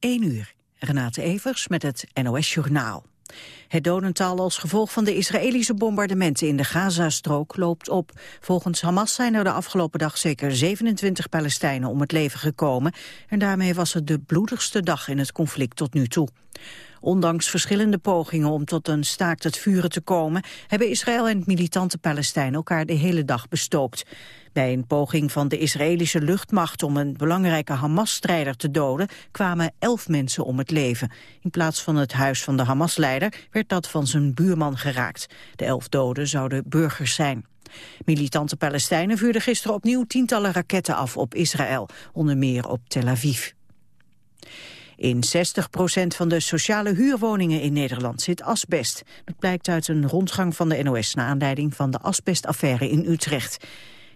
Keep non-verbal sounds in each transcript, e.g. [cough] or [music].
1 uur. Renate Evers met het NOS Journaal. Het dodental als gevolg van de Israëlische bombardementen in de Gazastrook loopt op. Volgens Hamas zijn er de afgelopen dag zeker 27 Palestijnen om het leven gekomen. En daarmee was het de bloedigste dag in het conflict tot nu toe. Ondanks verschillende pogingen om tot een staakt het vuren te komen... hebben Israël en militante Palestijnen elkaar de hele dag bestookt. Bij een poging van de Israëlische luchtmacht om een belangrijke Hamas-strijder te doden... kwamen elf mensen om het leven. In plaats van het huis van de Hamas-leider werd dat van zijn buurman geraakt. De elf doden zouden burgers zijn. Militante Palestijnen vuurden gisteren opnieuw tientallen raketten af op Israël, onder meer op Tel Aviv. In 60% van de sociale huurwoningen in Nederland zit asbest. Dat blijkt uit een rondgang van de NOS... naar aanleiding van de asbestaffaire in Utrecht.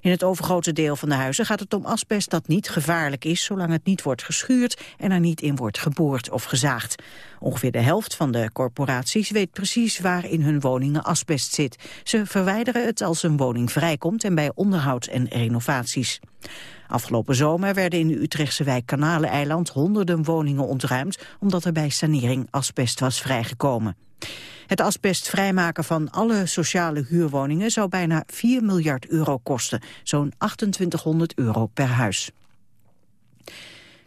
In het overgrote deel van de huizen gaat het om asbest dat niet gevaarlijk is... zolang het niet wordt geschuurd en er niet in wordt geboord of gezaagd. Ongeveer de helft van de corporaties weet precies waar in hun woningen asbest zit. Ze verwijderen het als een woning vrijkomt en bij onderhoud en renovaties. Afgelopen zomer werden in de Utrechtse wijk Kanaleneiland honderden woningen ontruimd omdat er bij sanering asbest was vrijgekomen. Het asbest vrijmaken van alle sociale huurwoningen zou bijna 4 miljard euro kosten, zo'n 2800 euro per huis.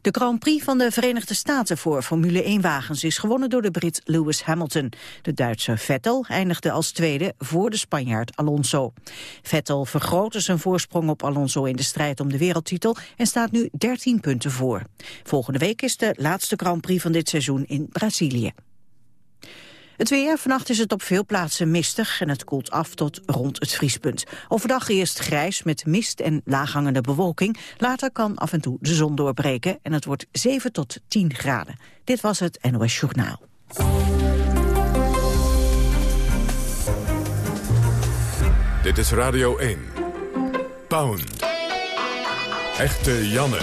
De Grand Prix van de Verenigde Staten voor Formule 1-wagens is gewonnen door de Brit Lewis Hamilton. De Duitse Vettel eindigde als tweede voor de Spanjaard Alonso. Vettel vergrootte zijn voorsprong op Alonso in de strijd om de wereldtitel en staat nu 13 punten voor. Volgende week is de laatste Grand Prix van dit seizoen in Brazilië. Het weer, vannacht is het op veel plaatsen mistig en het koelt af tot rond het vriespunt. Overdag eerst grijs met mist en laaghangende bewolking. Later kan af en toe de zon doorbreken en het wordt 7 tot 10 graden. Dit was het NOS Journaal. Dit is Radio 1. Pound. Echte Janne.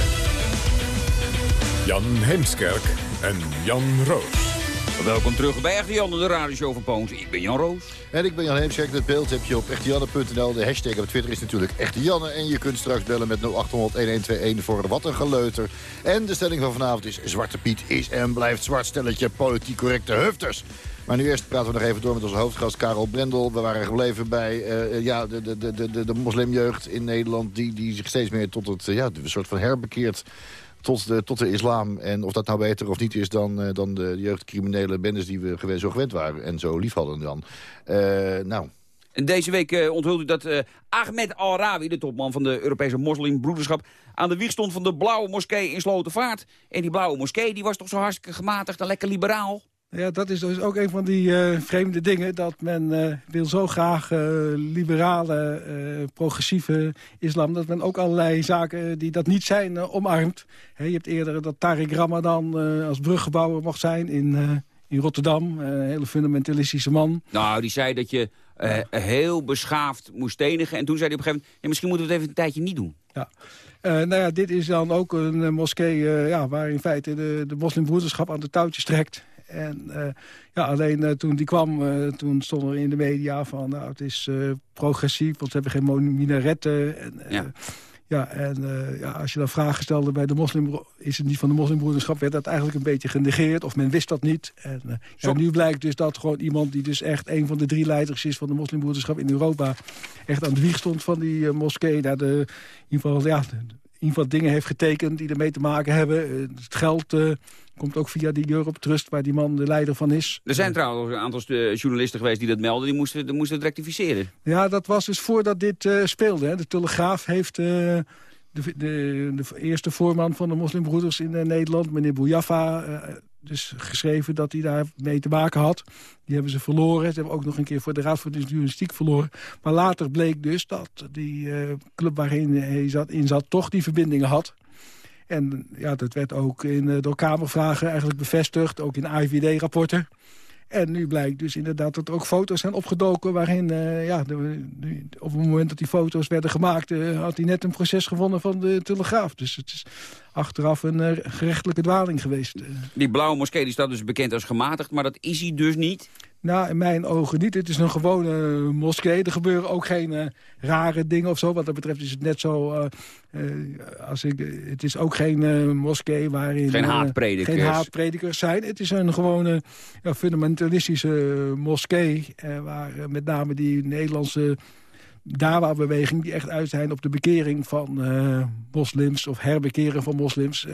Jan Heemskerk en Jan Roos. Welkom terug bij Echte Jan, de radioshow van Poons. Ik ben Jan Roos. En ik ben Jan Heemskerk. Het beeld heb je op echtejanne.nl. De hashtag op Twitter is natuurlijk Echte Janne. En je kunt straks bellen met 0800-1121 voor Wat een Geleuter. En de stelling van vanavond is Zwarte Piet is en blijft zwart stelletje politiek correcte hufters. Maar nu eerst praten we nog even door met onze hoofdgast Karel Brendel. We waren gebleven bij uh, ja, de, de, de, de, de moslimjeugd in Nederland... die, die zich steeds meer tot het ja, een soort van herbekeert tot de, tot de islam. En of dat nou beter of niet is dan, uh, dan de jeugdcriminele bendes die we gewend, zo gewend waren. En zo lief hadden dan. Uh, nou... En deze week uh, onthulde dat uh, Ahmed Al-Rawi, de topman van de Europese moslimbroederschap... aan de wieg stond van de Blauwe Moskee in Slotenvaart. En die Blauwe Moskee die was toch zo hartstikke gematigd en lekker liberaal? Ja, dat is dus ook een van die uh, vreemde dingen. Dat men uh, wil zo graag uh, liberale, progressieve islam... dat men ook allerlei zaken die dat niet zijn omarmt. He, je hebt eerder dat Tariq Ramadan als bruggebouwer mocht zijn in, in Rotterdam. een hele fundamentalistische man. Nou, die zei dat je heel beschaafd moest stenigen. En toen zei hij op een gegeven moment... Ja, misschien moeten we het even een tijdje niet doen. Ja. nou ja, dit is dan ook een moskee ja, waar in feite de, de moslimbroederschap aan de touwtjes trekt. En uh, ja, alleen uh, toen die kwam, uh, toen stond er in de media van... nou, het is progressief, want ze hebben geen minaretten. En, ja. ja, en ja, als je dan vragen stelde bij de moslim... is het niet van de moslimbroederschap, werd dat eigenlijk een beetje genegeerd. Of men wist dat niet. En ja, nu blijkt dus dat gewoon iemand die dus echt... een van de drie leiders is van de moslimbroederschap in Europa... echt aan de wieg stond van die moskee. Naar de, in ieder geval, ja, ieder geval dingen heeft getekend die ermee te maken hebben. Eh, het geld uh, komt ook via die Europe Trust, waar die man de leider van is. Er zijn trouwens een aantal journalisten geweest die dat melden. Die moesten, die moesten het rectificeren. Ja, dat was dus voordat dit uh, speelde. Hè. De Telegraaf heeft... Uh, de, de, de, eerste voorman van de moslimbroeders in Nederland, meneer Bouyafa dus geschreven dat hij daar mee te maken had. Die hebben ze verloren. Ze hebben ook nog een keer voor de Raad voor de verloren. Maar later bleek dus dat die uh, club waarin hij zat, in zat toch die verbindingen had. En ja, dat werd ook in, uh, door Kamervragen eigenlijk bevestigd. Ook in AIVD-rapporten. En nu blijkt dus inderdaad dat er ook foto's zijn opgedoken... waarin, uh, ja, op het moment dat die foto's werden gemaakt... Uh, had hij net een proces gewonnen van de Telegraaf. Dus het is achteraf een uh, gerechtelijke dwaling geweest. Die blauwe moskee die staat dus bekend als gematigd, maar dat is hij dus niet? Nou, in mijn ogen niet. Het is een gewone moskee. Er gebeuren ook geen uh, rare dingen of zo. Wat dat betreft is het net zo... Uh, uh, als ik, het is ook geen moskee waarin... Geen haatpredikers. geen haatpredikers zijn. Het is een gewone fundamentalistische moskee... waar met name die Nederlandse Dawa-beweging... die echt uit zijn op de bekering van moslims... of herbekeren van moslims...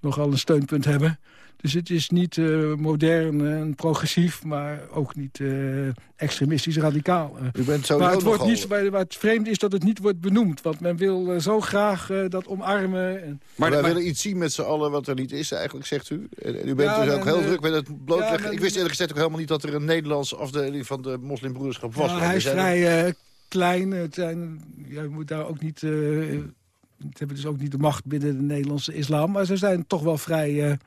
nogal een steunpunt hebben... Dus het is niet uh, modern en progressief, maar ook niet uh, extremistisch radicaal. U bent zo maar het, wordt niet, maar het vreemde is dat het niet wordt benoemd. Want men wil uh, zo graag dat omarmen. En... Maar, wij willen iets zien met z'n allen wat er niet is eigenlijk, zegt u. En u bent ja, dus ook heel druk met het blootleggen. Ja, ik wist eerlijk gezegd ook helemaal niet dat er een Nederlandse afdeling van de moslimbroederschap was. Ja, hij is vrij klein. Het zijn, ja, je moet daar ook niet... ze hebben dus ook niet de macht binnen de Nederlandse islam. Maar ze zijn toch wel vrij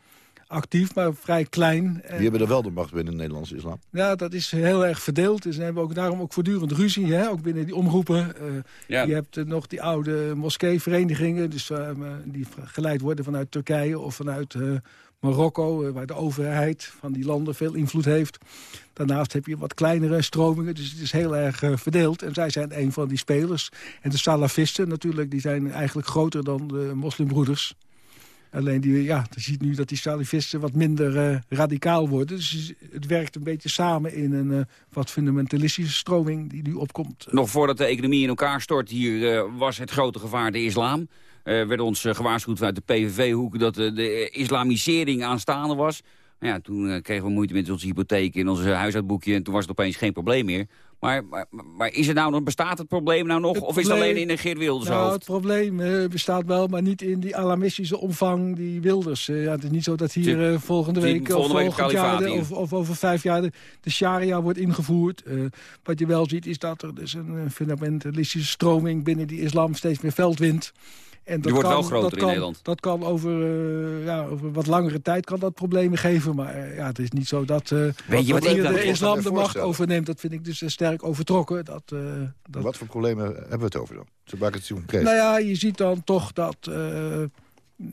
actief, maar vrij klein. Die hebben er wel de macht binnen de Nederlandse islam. Ja, dat is heel erg verdeeld. Dus hebben ook daarom ook voortdurend ruzie, hè? ook binnen die omroepen. Uh, ja. Je hebt uh, nog die oude moskeeverenigingen, dus, uh, die geleid worden vanuit Turkije of vanuit Marokko, waar de overheid van die landen veel invloed heeft. Daarnaast heb je wat kleinere stromingen, dus het is heel erg verdeeld. En zij zijn een van die spelers. En de salafisten natuurlijk, die zijn eigenlijk groter dan de moslimbroeders. Alleen die, ja, je ziet nu dat die salafisten wat minder uh, radicaal worden. Dus het werkt een beetje samen in een uh, wat fundamentalistische stroming die nu opkomt. Nog voordat de economie in elkaar stort, hier uh, was het grote gevaar de islam. werd ons gewaarschuwd vanuit de PVV-hoek dat de islamisering aanstaande was. Nou ja, toen kregen we moeite met onze hypotheek en onze huisuitboekje... en toen was het opeens geen probleem meer. Maar, maar, maar, is het nou, nog bestaat het probleem nou nog? of is het alleen in de Geert Wilders nou, Het probleem uh, bestaat wel, maar niet in die alarmistische omvang die Wilders. Uh, ja, het is niet zo dat hier uh, volgende week, of, volgend jaar of, of, over vijf jaar de, de sharia wordt ingevoerd. wat je wel ziet is dat er dus een fundamentalistische stroming binnen die islam steeds meer veld wint. En dat Die wordt kan, wel groter in Nederland. Dat kan over, uh, ja, over wat langere tijd kan dat problemen geven. Maar uh, ja, het is niet zo dat uh, Weet je wat ik de islam de macht overneemt. Dat vind ik dus sterk overtrokken. Dat, dat... Wat voor problemen hebben we het over dan? Zo maak het concreet. Nou ja, je ziet dan toch dat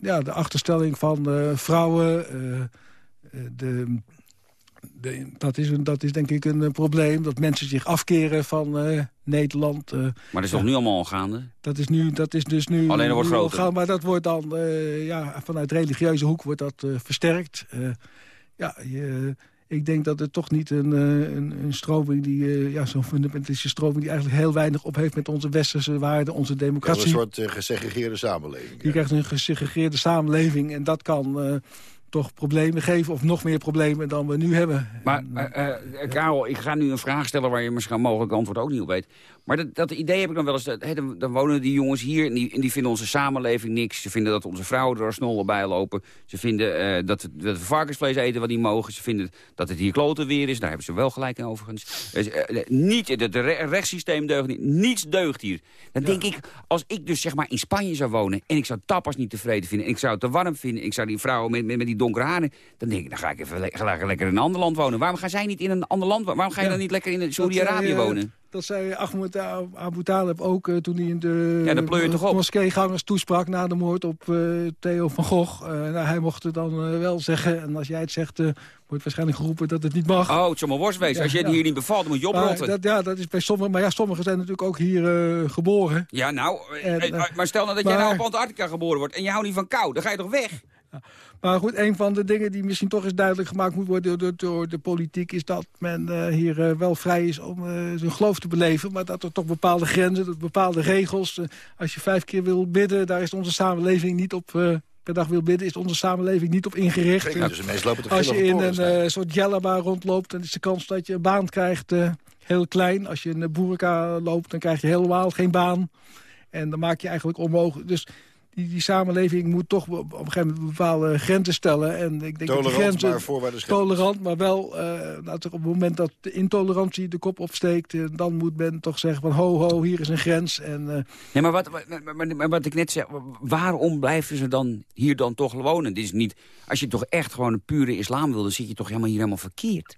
ja, de achterstelling van vrouwen... de dat, is een, dat is denk ik een uh, probleem. Dat mensen zich afkeren van uh, Nederland. Uh, maar dat is toch nu allemaal gaande? Dat is, nu, dat is dus nu... Alleen dat wordt groter. maar dat wordt dan ja, vanuit religieuze hoek wordt dat versterkt. ja, je, ik denk dat het toch niet een, een, een stroming die, ja, zo'n fundamentalistische stroming die eigenlijk heel weinig op heeft met onze westerse waarden, onze democratie. een soort gesegregeerde samenleving. Je krijgt een gesegregeerde samenleving en dat kan toch problemen geven of nog meer problemen dan we nu hebben. Maar uh, uh, Karel, ik ga nu een vraag stellen waar je misschien mogelijk antwoord ook niet op weet. Maar dat, dat idee heb ik dan wel eens. Dat, dan, wonen die jongens hier en die, en die, vinden onze samenleving niks. Ze vinden dat onze vrouwen er snollen bij lopen. Ze vinden uh, dat, dat, we varkensvlees eten wat niet mogen. Ze vinden dat het hier kloten weer is. Daar hebben ze wel gelijk in overigens. Dus, niet, het rechtssysteem deugt niet. Niets deugt hier. Dan denk ik, als ik dus zeg maar in Spanje zou wonen... en ik zou tapas niet tevreden vinden... en ik zou het te warm vinden... ik zou die vrouwen met, met, met die donkere haren... dan denk ik, dan ga ik even le lekker in een ander land wonen. Waarom gaan zij niet in een ander land wonen? Waarom ga je dan niet lekker in Saudi-Arabië wonen? Dat zei Ahmed Abu Talib ook uh, toen hij in de ja, moskeegangers toesprak na de moord op uh, Theo van Gogh. Uh, nou, hij mocht het dan wel zeggen. En als jij het zegt, wordt waarschijnlijk geroepen dat het niet mag. Oh, het zou maar worst wezen. als je het hier niet bevalt, dan moet je oprotten. Dat, ja, dat is bij sommigen. Maar ja, sommigen zijn natuurlijk ook hier geboren. Ja, nou, maar stel nou dat jij nou op Antarctica geboren wordt en je houdt niet van kou. Dan ga je toch weg? Maar goed, een van de dingen die misschien toch eens duidelijk gemaakt moet worden door, door de politiek... is dat men uh, hier uh, wel vrij is om uh, zijn geloof te beleven... maar dat er toch bepaalde grenzen, dat bepaalde regels... als je vijf keer wil bidden, daar is onze samenleving niet op per dag wil bidden, is onze samenleving niet op ingericht. Ja, dus lopen als je in een uh, soort jellaba rondloopt, dan is de kans dat je een baan krijgt uh, heel klein. Als je in de boerka loopt, dan krijg je helemaal geen baan. En dan maak je eigenlijk onmogelijk. Dus die, die samenleving moet toch op een gegeven moment bepaalde grenzen stellen. En ik denk tolerant, dat die grenzen, maar voorwaarden Tolerant, maar wel uh, op het moment dat de intolerantie de kop opsteekt... Uh, dan moet men toch zeggen van ho, ho, hier is een grens. En, uh, nee, maar wat, maar, maar, wat ik net zeg, waarom blijven ze dan hier dan toch wonen? Dit is niet, als je toch echt gewoon een pure islam wil... dan zit je toch helemaal hier helemaal verkeerd.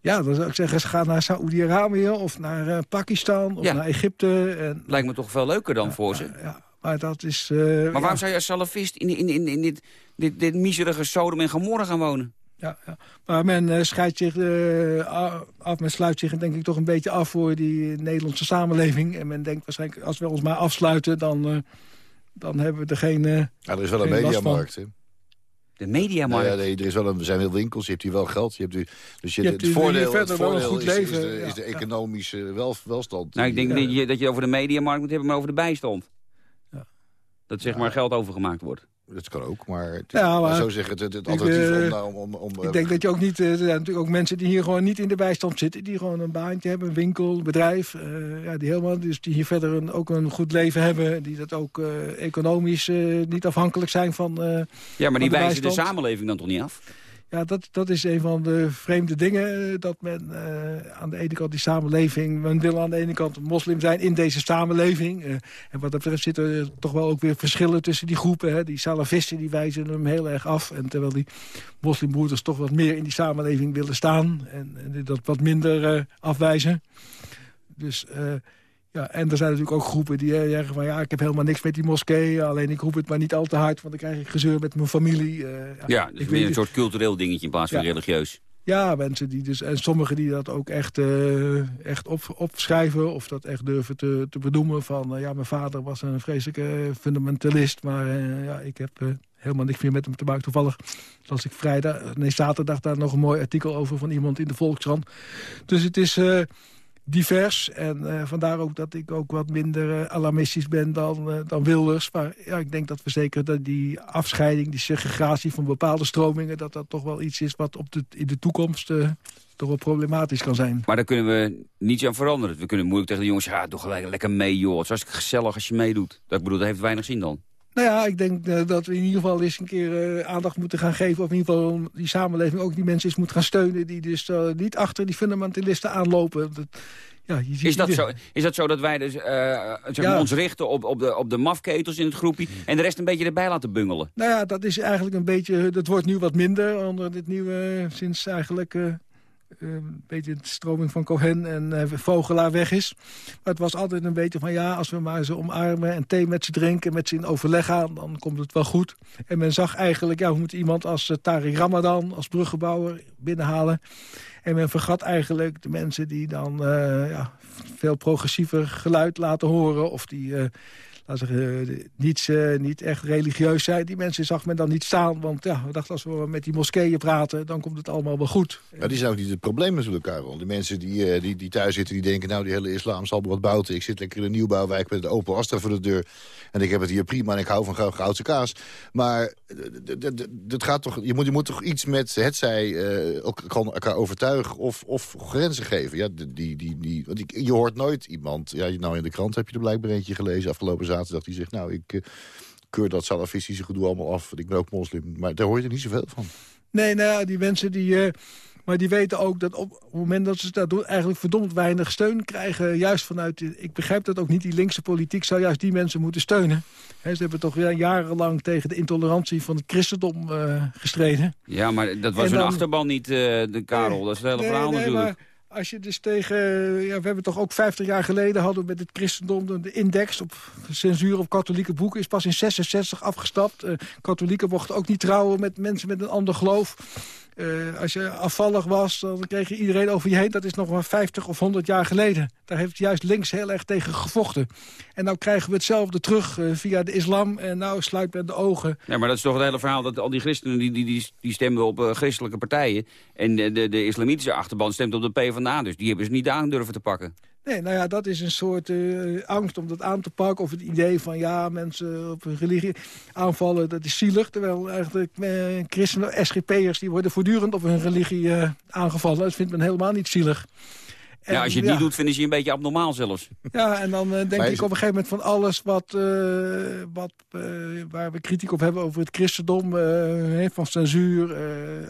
Ja, dan zou ik zeggen, ze gaan naar Saoedi-Arabië of naar Pakistan of naar Egypte. En, Lijkt me toch veel leuker dan voor ze. Ja, maar dat is... Uh, maar waarom zou je als salafist in, in, in, in dit, dit, dit miserige Sodom en Gomorra gaan wonen? Ja, ja. maar men uh, scheidt zich uh, af, men sluit zich denk ik toch een beetje af voor die Nederlandse samenleving. En men denkt waarschijnlijk, als we ons maar afsluiten, dan, uh, dan hebben we er geen Ja, er is wel een mediamarkt, hè? De mediamarkt? Ja, nee, er, is wel een, er zijn veel winkels, je hebt hier wel geld. Je hebt u, dus je, je hebt het voordeel, het voordeel een goed is, leven, is, de, ja, is de economische wel, welstand. Nou, ik denk dat, je, dat je over de mediamarkt moet hebben, maar over de bijstand. Dat zeg maar geld overgemaakt wordt. Dat kan ook, maar, het, ja, maar zo zeggen het, het, alternatief om, om, om, Ik denk dat je ook niet... Er zijn natuurlijk ook mensen die hier gewoon niet in de bijstand zitten. Die gewoon een baantje hebben, een winkel, bedrijf. Uh, ja, die helemaal, dus die hier verder een, ook een goed leven hebben. Die dat ook uh, economisch uh, niet afhankelijk zijn van Ja, maar die wijzen de samenleving dan toch niet af? Ja, dat, dat is een van de vreemde dingen. Eh, dat men uh, aan de ene kant die samenleving... Men wil aan de ene kant moslim zijn in deze samenleving. Uh, en wat dat betreft zitten er toch wel ook weer verschillen tussen die groepen. Hè. Die salafisten die wijzen hem heel erg af. En terwijl die moslimbroeders toch wat meer in die samenleving willen staan. En, en dat wat minder afwijzen. Dus... Ja, en er zijn natuurlijk ook groepen die eh, zeggen van... ja, ik heb helemaal niks met die moskee, alleen ik roep het maar niet al te hard... want dan krijg ik gezeur met mijn familie. Uh, ja, ja dus weer een soort cultureel dingetje in plaats van religieus. Ja, mensen die dus, en sommigen die dat ook echt, uh, echt op, opschrijven... of dat echt durven te, te benoemen van... ja, mijn vader was een vreselijke fundamentalist... maar ja, ik heb helemaal niks meer met hem te maken. Toevallig las ik vrijdag, nee, zaterdag daar nog een mooi artikel over... van iemand in de Volkskrant. Dus het is divers. En uh, vandaar ook dat ik ook wat minder uh, alarmistisch ben dan, uh, dan Wilders. Maar ja, ik denk dat we zeker dat die afscheiding, die segregatie van bepaalde stromingen... dat dat toch wel iets is wat op de, in de toekomst toch wel problematisch kan zijn. Maar daar kunnen we niets aan veranderen. We kunnen moeilijk tegen de jongens, ja, doe gelijk lekker mee, joh. Het is gezellig als je meedoet. Dat, ik bedoel, dat heeft weinig zin dan. Nou ja, ik denk uh, dat we in ieder geval eens een keer uh, aandacht moeten gaan geven... of in ieder geval die samenleving ook die mensen eens moet gaan steunen... die dus uh, niet achter die fundamentalisten aanlopen. Dat, ja, je ziet is, dat zo, is dat zo dat wij dus, zeg ja. ons richten op, op, de, op de mafketels in het groepje... en de rest een beetje erbij laten bungelen? Nou ja, dat is eigenlijk een beetje... dat wordt nu wat minder onder dit nieuwe... sinds eigenlijk een beetje de stroming van Cohen en uh, Vogelaar weg is. Maar het was altijd een beetje van ja, als we maar ze omarmen en thee met ze drinken, met ze in overleg gaan, dan komt het wel goed. En men zag eigenlijk, ja, we moeten iemand als uh, Tariq Ramadan, als bruggenbouwer, binnenhalen. En men vergat eigenlijk de mensen die dan uh, ja, veel progressiever geluid laten horen... of die zeggen, eh, niet, uh, niet echt religieus zijn. Die mensen zag men dan niet staan. Want ja, we dachten als we met die moskeeën praten, dan komt het allemaal wel goed. Ja, die zijn ook niet het probleem natuurlijk, Karel. Die mensen die, uh, die, die thuis zitten, die denken, nou die hele islam zal wat buiten. Ik zit lekker in een nieuwbouwwijk met een open Astra voor de deur. En ik heb het hier prima en ik hou van goudse kaas. Maar dat gaat toch, je, moet, je moet toch iets met het zij uh, elkaar overtuigen of, of grenzen geven. Ja, die, die, die, want je hoort nooit iemand... Ja, nou in de krant heb je er blijkbaar eentje gelezen afgelopen zaterdag die zegt... nou, ik uh, keur dat salafistische gedoe allemaal af, ik ben ook moslim. Maar daar hoor je niet zoveel van. Nee, nou die mensen die... Uh, maar die weten ook dat op het moment dat ze dat doen... eigenlijk verdomd weinig steun krijgen. Juist vanuit... Ik begrijp dat ook niet. Die linkse politiek zou juist die mensen moeten steunen. He, ze hebben toch jarenlang tegen de intolerantie van het christendom uh, gestreden. Ja, maar dat was hun achterban niet, uh, de Karel. Nee, dat is het hele verhaal nee, natuurlijk. Maar, als je dus tegen... Ja, we hebben toch ook 50 jaar geleden hadden we met het christendom de index op censuur op katholieke boeken. Is pas in 66 afgestapt. Uh, katholieken mochten ook niet trouwen met mensen met een ander geloof. Uh, als je afvallig was, dan kreeg je iedereen over je heen. Dat is nog maar 50 of 100 jaar geleden. Daar heeft juist links heel erg tegen gevochten. En nou krijgen we hetzelfde terug uh, via de islam. En nou sluit men de ogen. Ja, maar dat is toch het hele verhaal dat al die christenen die, die, die, stemden op uh, christelijke partijen. En de, de, de islamitische achterban stemt op de PvdA. Dus die hebben ze niet aan durven te pakken. Nee, nou ja, dat is een soort uh, angst om dat aan te pakken. Of het idee van, ja, mensen op hun religie aanvallen, dat is zielig. Terwijl eigenlijk uh, christenen, SGP'ers, die worden voortdurend op hun religie uh, aangevallen. Dat vindt men helemaal niet zielig ja, als je het niet doet, vinden ze je een beetje abnormaal zelfs. Ja, en dan uh, denk ik op een gegeven moment van alles wat, uh, wat, uh, waar we kritiek op hebben over het christendom, van censuur,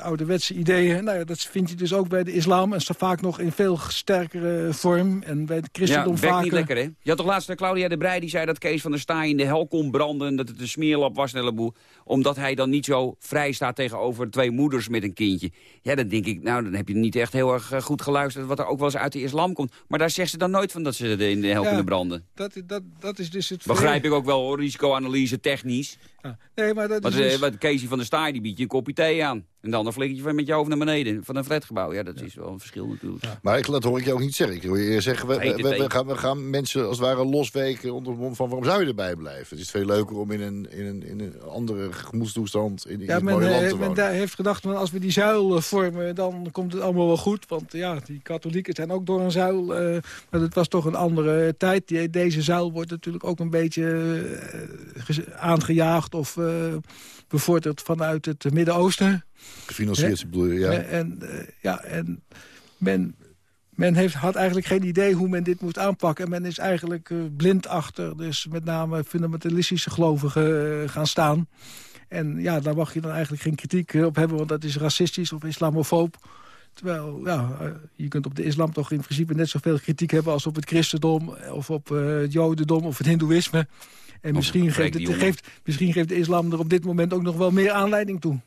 ouderwetse ideeën. Nou ja, dat vind je dus ook bij de islam en zo vaak nog in veel sterkere vorm. En bij het christendom ja, vaak... niet lekker, hè? Je had toch laatst Claudia de Breij, die zei dat Kees van der Staaij in de hel kon branden, dat het een smeerlap was, heleboel, omdat hij dan niet zo vrij staat tegenover twee moeders met een kindje. Ja, dan denk ik, nou, dan heb je niet echt heel erg goed geluisterd, wat er ook wel eens uit de islam komt. Maar daar zegt ze dan nooit van dat ze in de hel kunnen branden. Dat, dat, dat is dus het... Begrijp ik ook wel, risicoanalyse technisch. Ja. Nee, maar dat Wat, is eh, dus- wat Casey van der Staaij, die biedt je een kopje thee aan. En dan een flikkertje van met je hoofd naar beneden. Van een flatgebouw. Ja, dat is wel een verschil natuurlijk. Maar ik, dat hoor ik jou ook niet zeggen. Ik hoor je eerst zeggen, we, we, gaan, we gaan mensen als het ware losweken onder de mond van waarom zou je erbij blijven? Het is veel leuker om in een, in een, in een andere gemoedstoestand in, in Ja, men, mooie land eh, te men wonen. daar heeft gedacht, van als we die zuil eh, vormen, dan komt het allemaal wel goed. Want ja, die katholieken zijn ook door een zuil. eh, maar het was toch een andere tijd. Die, deze zuil wordt natuurlijk ook een beetje eh, gez- of eh, bevorderd vanuit het Midden-Oosten. Gefinancierd bedoel je, ja. En, eh, ja, en men, men heeft, had eigenlijk geen idee hoe men dit moest aanpakken. En men is eigenlijk eh, blind achter, dus met name fundamentalistische gelovigen gaan staan. En ja, daar mag je dan eigenlijk geen kritiek op hebben, want dat is racistisch of islamofoob. Terwijl, ja, je kunt op de islam toch in principe net zoveel kritiek hebben... als op het christendom, of op het jodendom of het hindoeïsme. En misschien geeft, de het, geeft, misschien geeft de islam er op dit moment ook nog wel meer aanleiding toe.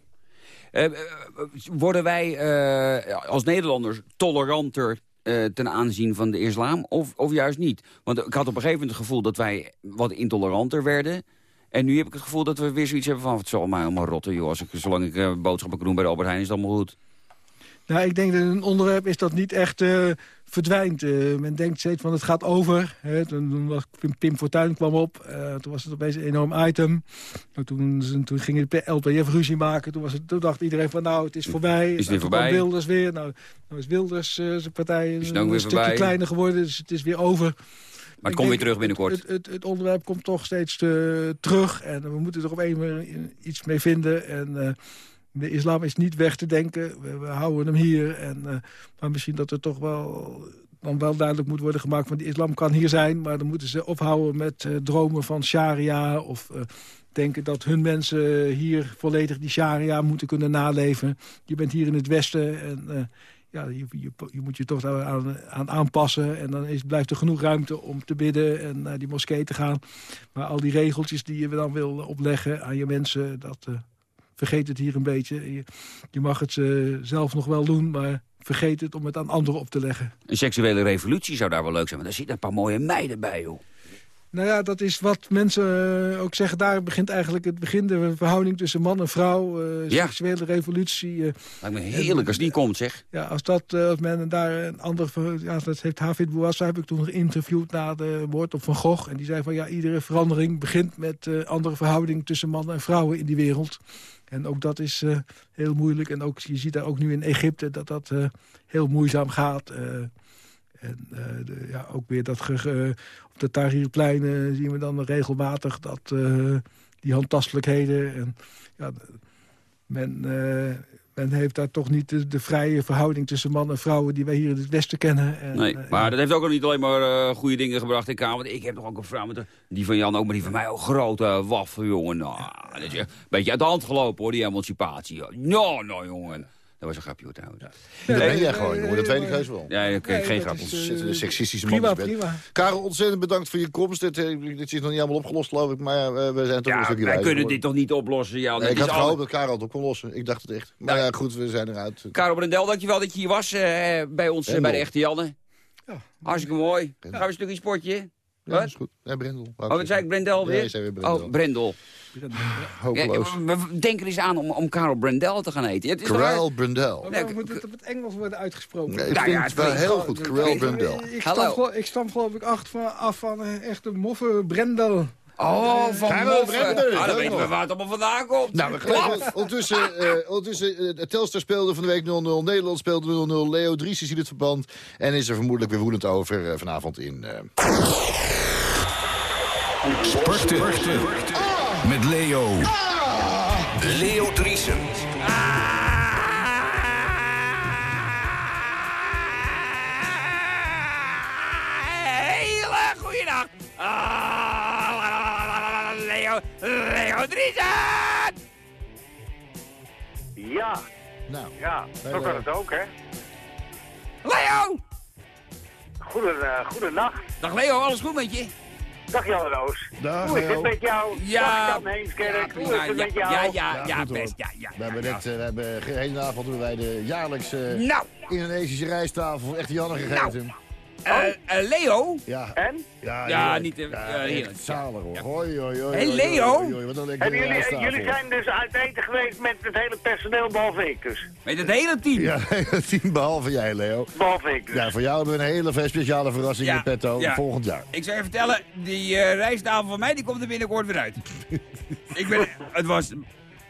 Eh, eh, worden wij eh, als Nederlanders toleranter ten aanzien van de islam? Of, of juist niet? Want ik had op een gegeven moment het gevoel dat wij wat intoleranter werden. En nu heb ik het gevoel dat we weer zoiets hebben van... het zal mij allemaal rotten, joh. Als ik, zolang ik boodschappen kan doen bij de Albert Heijn is het allemaal goed. Nou, ik denk dat een onderwerp is dat niet echt eh, verdwijnt. Eh, men denkt steeds van het gaat over. Hè. Toen, was Pim, Pim Fortuyn kwam op. eh, toen was het opeens een enorm item. Nou, toen, toen ging de LPF ruzie maken. Toen, was het, toen dacht iedereen van nou, het is voorbij. Is het weer Nou, voorbij? Wilders weer. Nou, nou is Wilders zijn partij Is een, stukje voorbij? kleiner geworden. Dus het is weer over. Maar het komt weer terug binnenkort. Het, het, het onderwerp komt toch steeds terug. En we moeten er op een manier iets mee vinden. En de islam is niet weg te denken. We, houden hem hier. En, eh, maar misschien dat er toch wel dan wel duidelijk moet worden gemaakt... van die islam kan hier zijn, maar dan moeten ze ophouden met eh, dromen van sharia... of eh, denken dat hun mensen hier volledig die sharia moeten kunnen naleven. Je bent hier in het Westen en ja, je, je, je moet je toch aan, aan aanpassen. En dan is, blijft er genoeg ruimte om te bidden en naar die moskee te gaan. Maar al die regeltjes die je dan wil opleggen aan je mensen... dat vergeet het hier een beetje. Je, mag het eh, zelf nog wel doen, maar vergeet het om het aan anderen op te leggen. Een seksuele revolutie zou daar wel leuk zijn. Want daar zitten een paar mooie meiden bij, joh. Nou ja, dat is wat mensen eh, ook zeggen. Daar begint eigenlijk het begin de verhouding tussen man en vrouw. eh, Ja. Seksuele revolutie. eh, Lijkt me heerlijk als die komt, zeg. ja, als, dat, als men daar een ander... ver- Ja, dat heeft Havid Bouassa, heb ik toen geïnterviewd na de moord op Van Gogh. En die zei van ja, iedere verandering begint met andere verhouding tussen mannen en vrouwen in die wereld. En ook dat is heel moeilijk. En ook, je ziet daar ook nu in Egypte dat dat heel moeizaam gaat. Eh. en eh, de- ja, ook weer dat ge, ge- op de Tahrirplein eh, zien we dan regelmatig dat, eh, die handtastelijkheden. En, ja, men, eh, men heeft daar toch niet de, de vrije verhouding tussen man en vrouwen... die wij hier in het Westen kennen. En, Nee, eh, maar dat heeft ook nog niet alleen maar eh, goede dingen gebracht in Kamer. Want ik heb nog ook een vrouw met die van Jan ook, maar die van mij ook grote waffen, jongen. Nou, dat is een beetje uit de hand gelopen, hoor, die emancipatie. Nou, nou, jongen. Dat was een grapje, hoor, trouwens. Dat ben jij gewoon, jongen. Dat weet ik heus wel. Ja, oké, Nee, geen grap. eh, seksistische man. Prima, prima. Karel, ontzettend bedankt voor je komst. Dit, eh, dit is nog niet allemaal opgelost, geloof ik. Maar eh, we zijn toch een Ja, stukje wij kunnen dit toch niet oplossen, Jan? Ik had gehoopt dat Karel het op kon lossen. Ik dacht het echt. Maar Nou, ja, goed, we zijn eruit. Karel Brendel, dankjewel dat je hier was eh, bij ons, bij de echte Janne. Ja. Hartstikke mooi. Gaan we een stukje sportje? Ja, Wat? dat is goed. Nee, Brendel. Oh, wat zei ik, Brendel weer? Ja, je zei weer Brendel. Oh, Brendel. Ja, Hopeloos. denken eens aan om, om Karel Brendel te gaan eten. Het is toch Corral Brendel. Maar Nee, dan moet het op het Engels worden uitgesproken. Nee, ik Nou vind ja, het wel heel goed. het- Brendel. Ik stam, geloof- ik stam geloof ik acht van, af van een echte moffe Brendel. Oh, van. Brendel, Ah, dan weten we waar het allemaal vandaan komt. Nou, we ondertussen, eh ondertussen eh, Telstar speelde van de week 0-0. Nederland speelde 0-0. Leo Dries ziet het verband. En is er vermoedelijk weer woedend over eh, vanavond in... eh, Sporten. Met Leo. Leo Driesen. Leo Driesen. Ja, nou, ja, zo kan het ook, hè. Leo. Goeden, uh, goedenacht. Dag Leo, alles goed met je? Dag Jan Roos. Dag, Hoe is Leo. het met jou? Ja. Dag Jan Heemskerk. Hoe is het ja, met jou? ja, ja, Ja, ja, goed, hoor. best, ja, ja. we hebben net, eh, we hebben de hele avond hebben wij de jaarlijkse Nou, Indonesische rijsttafel van Echte Janne gegeten. Eh, eh, Leo? Ja. En? Ja, Ja, niet, eh, Ja, zalig hoor. Ja. Hoi, hoi, hoi. Hey, hoi, Leo. En jullie, zijn dus uit eten geweest met het hele personeel, behalve ik dus. Met het hele team. Ja, [laughs] het team behalve jij, Leo. Behalve ik dus. Ja, voor jou hebben we een hele speciale verrassing Ja, in petto ja. volgend jaar. Ik zou je vertellen, die eh rijsttafel van mij die komt er binnenkort weer uit. [laughs] ik ben, het was,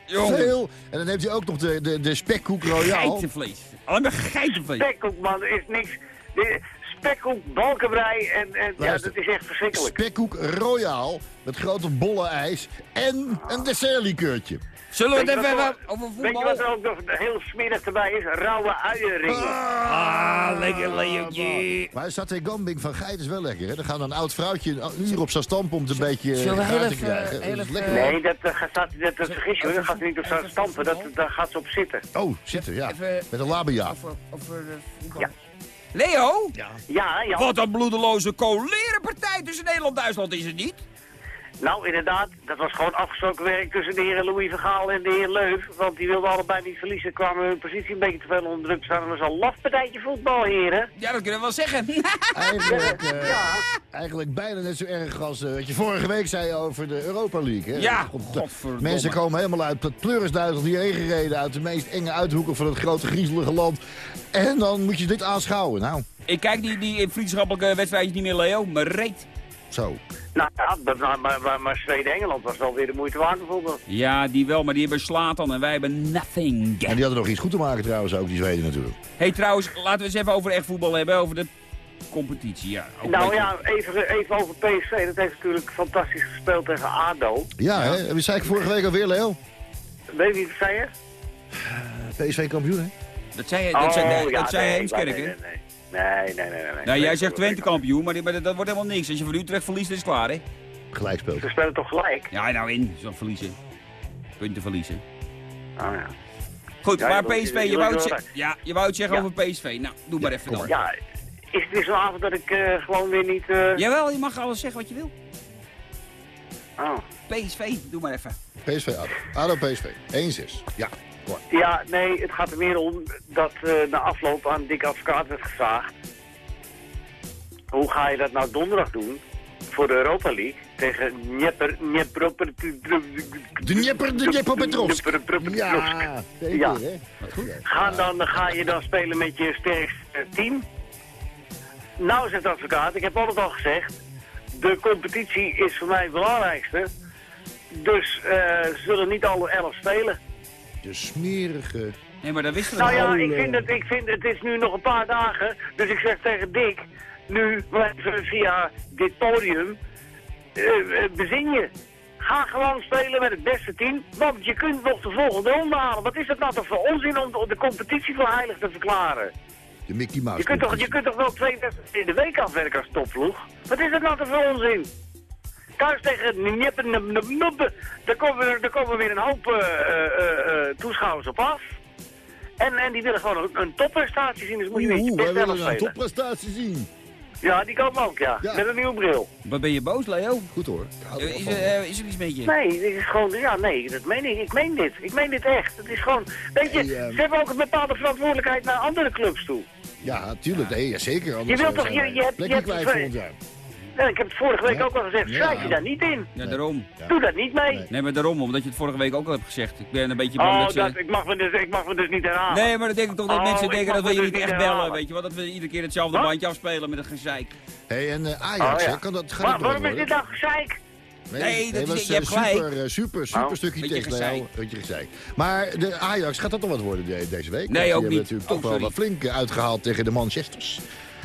jongen, Veel. En dan heeft hij ook nog de, de, de spekkoek royaal. geitenvlees. Alleen maar geitenvlees. Spekkoek, man, er is niks. De spekkoek, balkenbrei en, en ja, dat is echt verschrikkelijk. Spekkoek royaal met grote bolle ijs en een dessertliqueurtje. Zullen we het even hebben over Weet je wat er ook nog heel smerig erbij is? Rauwe uienringen. Ah, lekker Leootje. Maar saté gambing van geit is wel lekker. Hè? Dan gaan we een oud vrouwtje een uur op zijn stamp om het een beetje zullen we gaar heel te even- krijgen. heel even- lekker. Nee, dat, eh, gaat, dat, dat, dat vergis je, hoor. dat gaat niet op zo stampen, dat, daar gaat ze op zitten. Oh, zitten, ja. Even- Met een labia. Over, over voetbal. Ja. Leo? Ja, ja. Wat een bloedeloze colerenpartij tussen Nederland en Duitsland is het niet? Nou, inderdaad, dat was gewoon afgesproken werk tussen de heer Louis Vergaal en de heer Leuf. Want die wilden allebei niet verliezen, kwamen hun positie een beetje te veel onder druk staan. Het was een lafpartijtje voetbal, heren. Ja, dat kunnen we wel zeggen. [laughs] Eigenlijk, eh, Ja. eigenlijk bijna net zo erg als eh, wat je vorige week zei over de Europa League. Hè? Ja. Mensen komen helemaal uit het pleurisduizend hierheen gereden. Uit de meest enge uithoeken van het grote griezelige land. En dan moet je dit aanschouwen. Nou, Ik kijk die, die vriendschappelijke wedstrijdjes niet meer, Leo. Maar reet. Zo. Nou ja, dat, maar, maar, Zweden-Engeland was wel weer de moeite waard bijvoorbeeld. Ja, die wel, maar die hebben Slatan en wij hebben nothing. En die hadden nog iets goed te maken trouwens ook, die Zweden natuurlijk. hey, trouwens, laten we eens even over echt voetbal hebben. Over de competitie, ja. Ook Nou ja, even, even over PSV. Dat heeft natuurlijk fantastisch gespeeld tegen ADO. Ja, hè? We zei ik vorige week alweer, Leo. Weet je wie het zei? hè? PSV kampioen, hè? Dat zei, dat zei, dat Oh, ja, zei nee, Heemskerk, nee, hè? nee, nee. Nee, nee, nee, nee. nee. Nou, jij zegt Twente kampioen, maar, die- maar dat wordt helemaal niks. Als je van Utrecht verliest, is het klaar, hè? Gelijk speelt. Ze spelen toch gelijk? Ja, nou in, zo verliezen. Punten verliezen. Oh ja. Goed, Ja, maar PSV, je wou het, ja, je wou het zeggen Ja. over PSV. Nou, doe maar even dan. Ja, is het weer zo'n avond dat ik eh, gewoon weer niet... eh, Jawel, je mag alles zeggen wat je wil. Oh. PSV, doe maar even. PSV, ADO. ADO PSV. 1-6. Ja. Ja, nee, het gaat er meer om dat eh, na afloop aan Dick Advocaat werd gevraagd. Hoe ga je dat nou donderdag doen voor de Europa League tegen Dnieper... Dnieper... De Dnieper, Ja, zeker, Ja. hè? Wat goed. Ga, dan, ga je dan spelen met je sterkste team? Nou, zegt advocaat, ik heb altijd al gezegd... de competitie is voor mij het belangrijkste. Dus ze zullen niet alle elf spelen. De smerige... Nee, maar dat wisten we Nou al. ja, ik vind, het, ik vind het is nu nog een paar dagen. Dus ik zeg tegen Dick, nu blijven we via dit podium, eh, eh, bezin je. Ga gewoon spelen met het beste team, want je kunt nog de volgende ronde halen. Wat is het nou toch voor onzin om de competitie voor heilig te verklaren? De Mickey Mouse. Je kunt toch, je kunt toch wel twee wedstrijden in de week afwerken als topploeg? Wat is dat nou toch voor onzin? Thuis tegen Njeppen, daar komen, daar komen weer een hoop eh, eh, eh, toeschouwers op af. En, en die willen gewoon een, een topprestatie zien, dus moet je een beetje best willen een spelen. topprestatie zien. Ja, die komen ook, ja. Ja. Met een nieuwe bril. Wat ben je boos, Leo? Goed hoor. Is, is er iets met je? Nee, dit is gewoon, ja, nee, dat meen ik. Ik meen dit. Ik meen dit echt. Het is gewoon, weet je, Hey, ehm, ze hebben ook een bepaalde verantwoordelijkheid naar andere clubs toe. Ja, tuurlijk. Nee, ja, zeker. Anders Je wilt toch- je- je hebt- plekje je hebt kwijt twee- volgend jaar. Ja, ik heb het vorige week Ja. ook al gezegd, Ja. schrijf je daar niet in. Ja, daarom. Ja. Doe dat niet mee. Nee. Nee, maar daarom, omdat je het vorige week ook al hebt gezegd. Ik ben een beetje bang Oh, dat ze... dat, ik, mag me dus, ik mag me dus niet herhalen. Nee, maar dan denk ik toch dat Oh, mensen denken dat we je dus niet echt bellen, weet je wel. Dat we iedere keer hetzelfde Wat? bandje afspelen met een gezeik. Hey, en eh, Ajax, Oh, ja. kan dat, gaat Maar dat nog waarom is dit nou gezeik? Nee, dat is- was, je eh, hebt gelijk. Super, eh, super, super Oh, stukje tekst, gezeik. Beetje gezeik. Maar de Ajax, gaat dat nog wat worden de- deze week? Nee, Want ook die niet. hebben natuurlijk Oh, toch wel wat flink eh, uitgehaald tegen de Manchesters.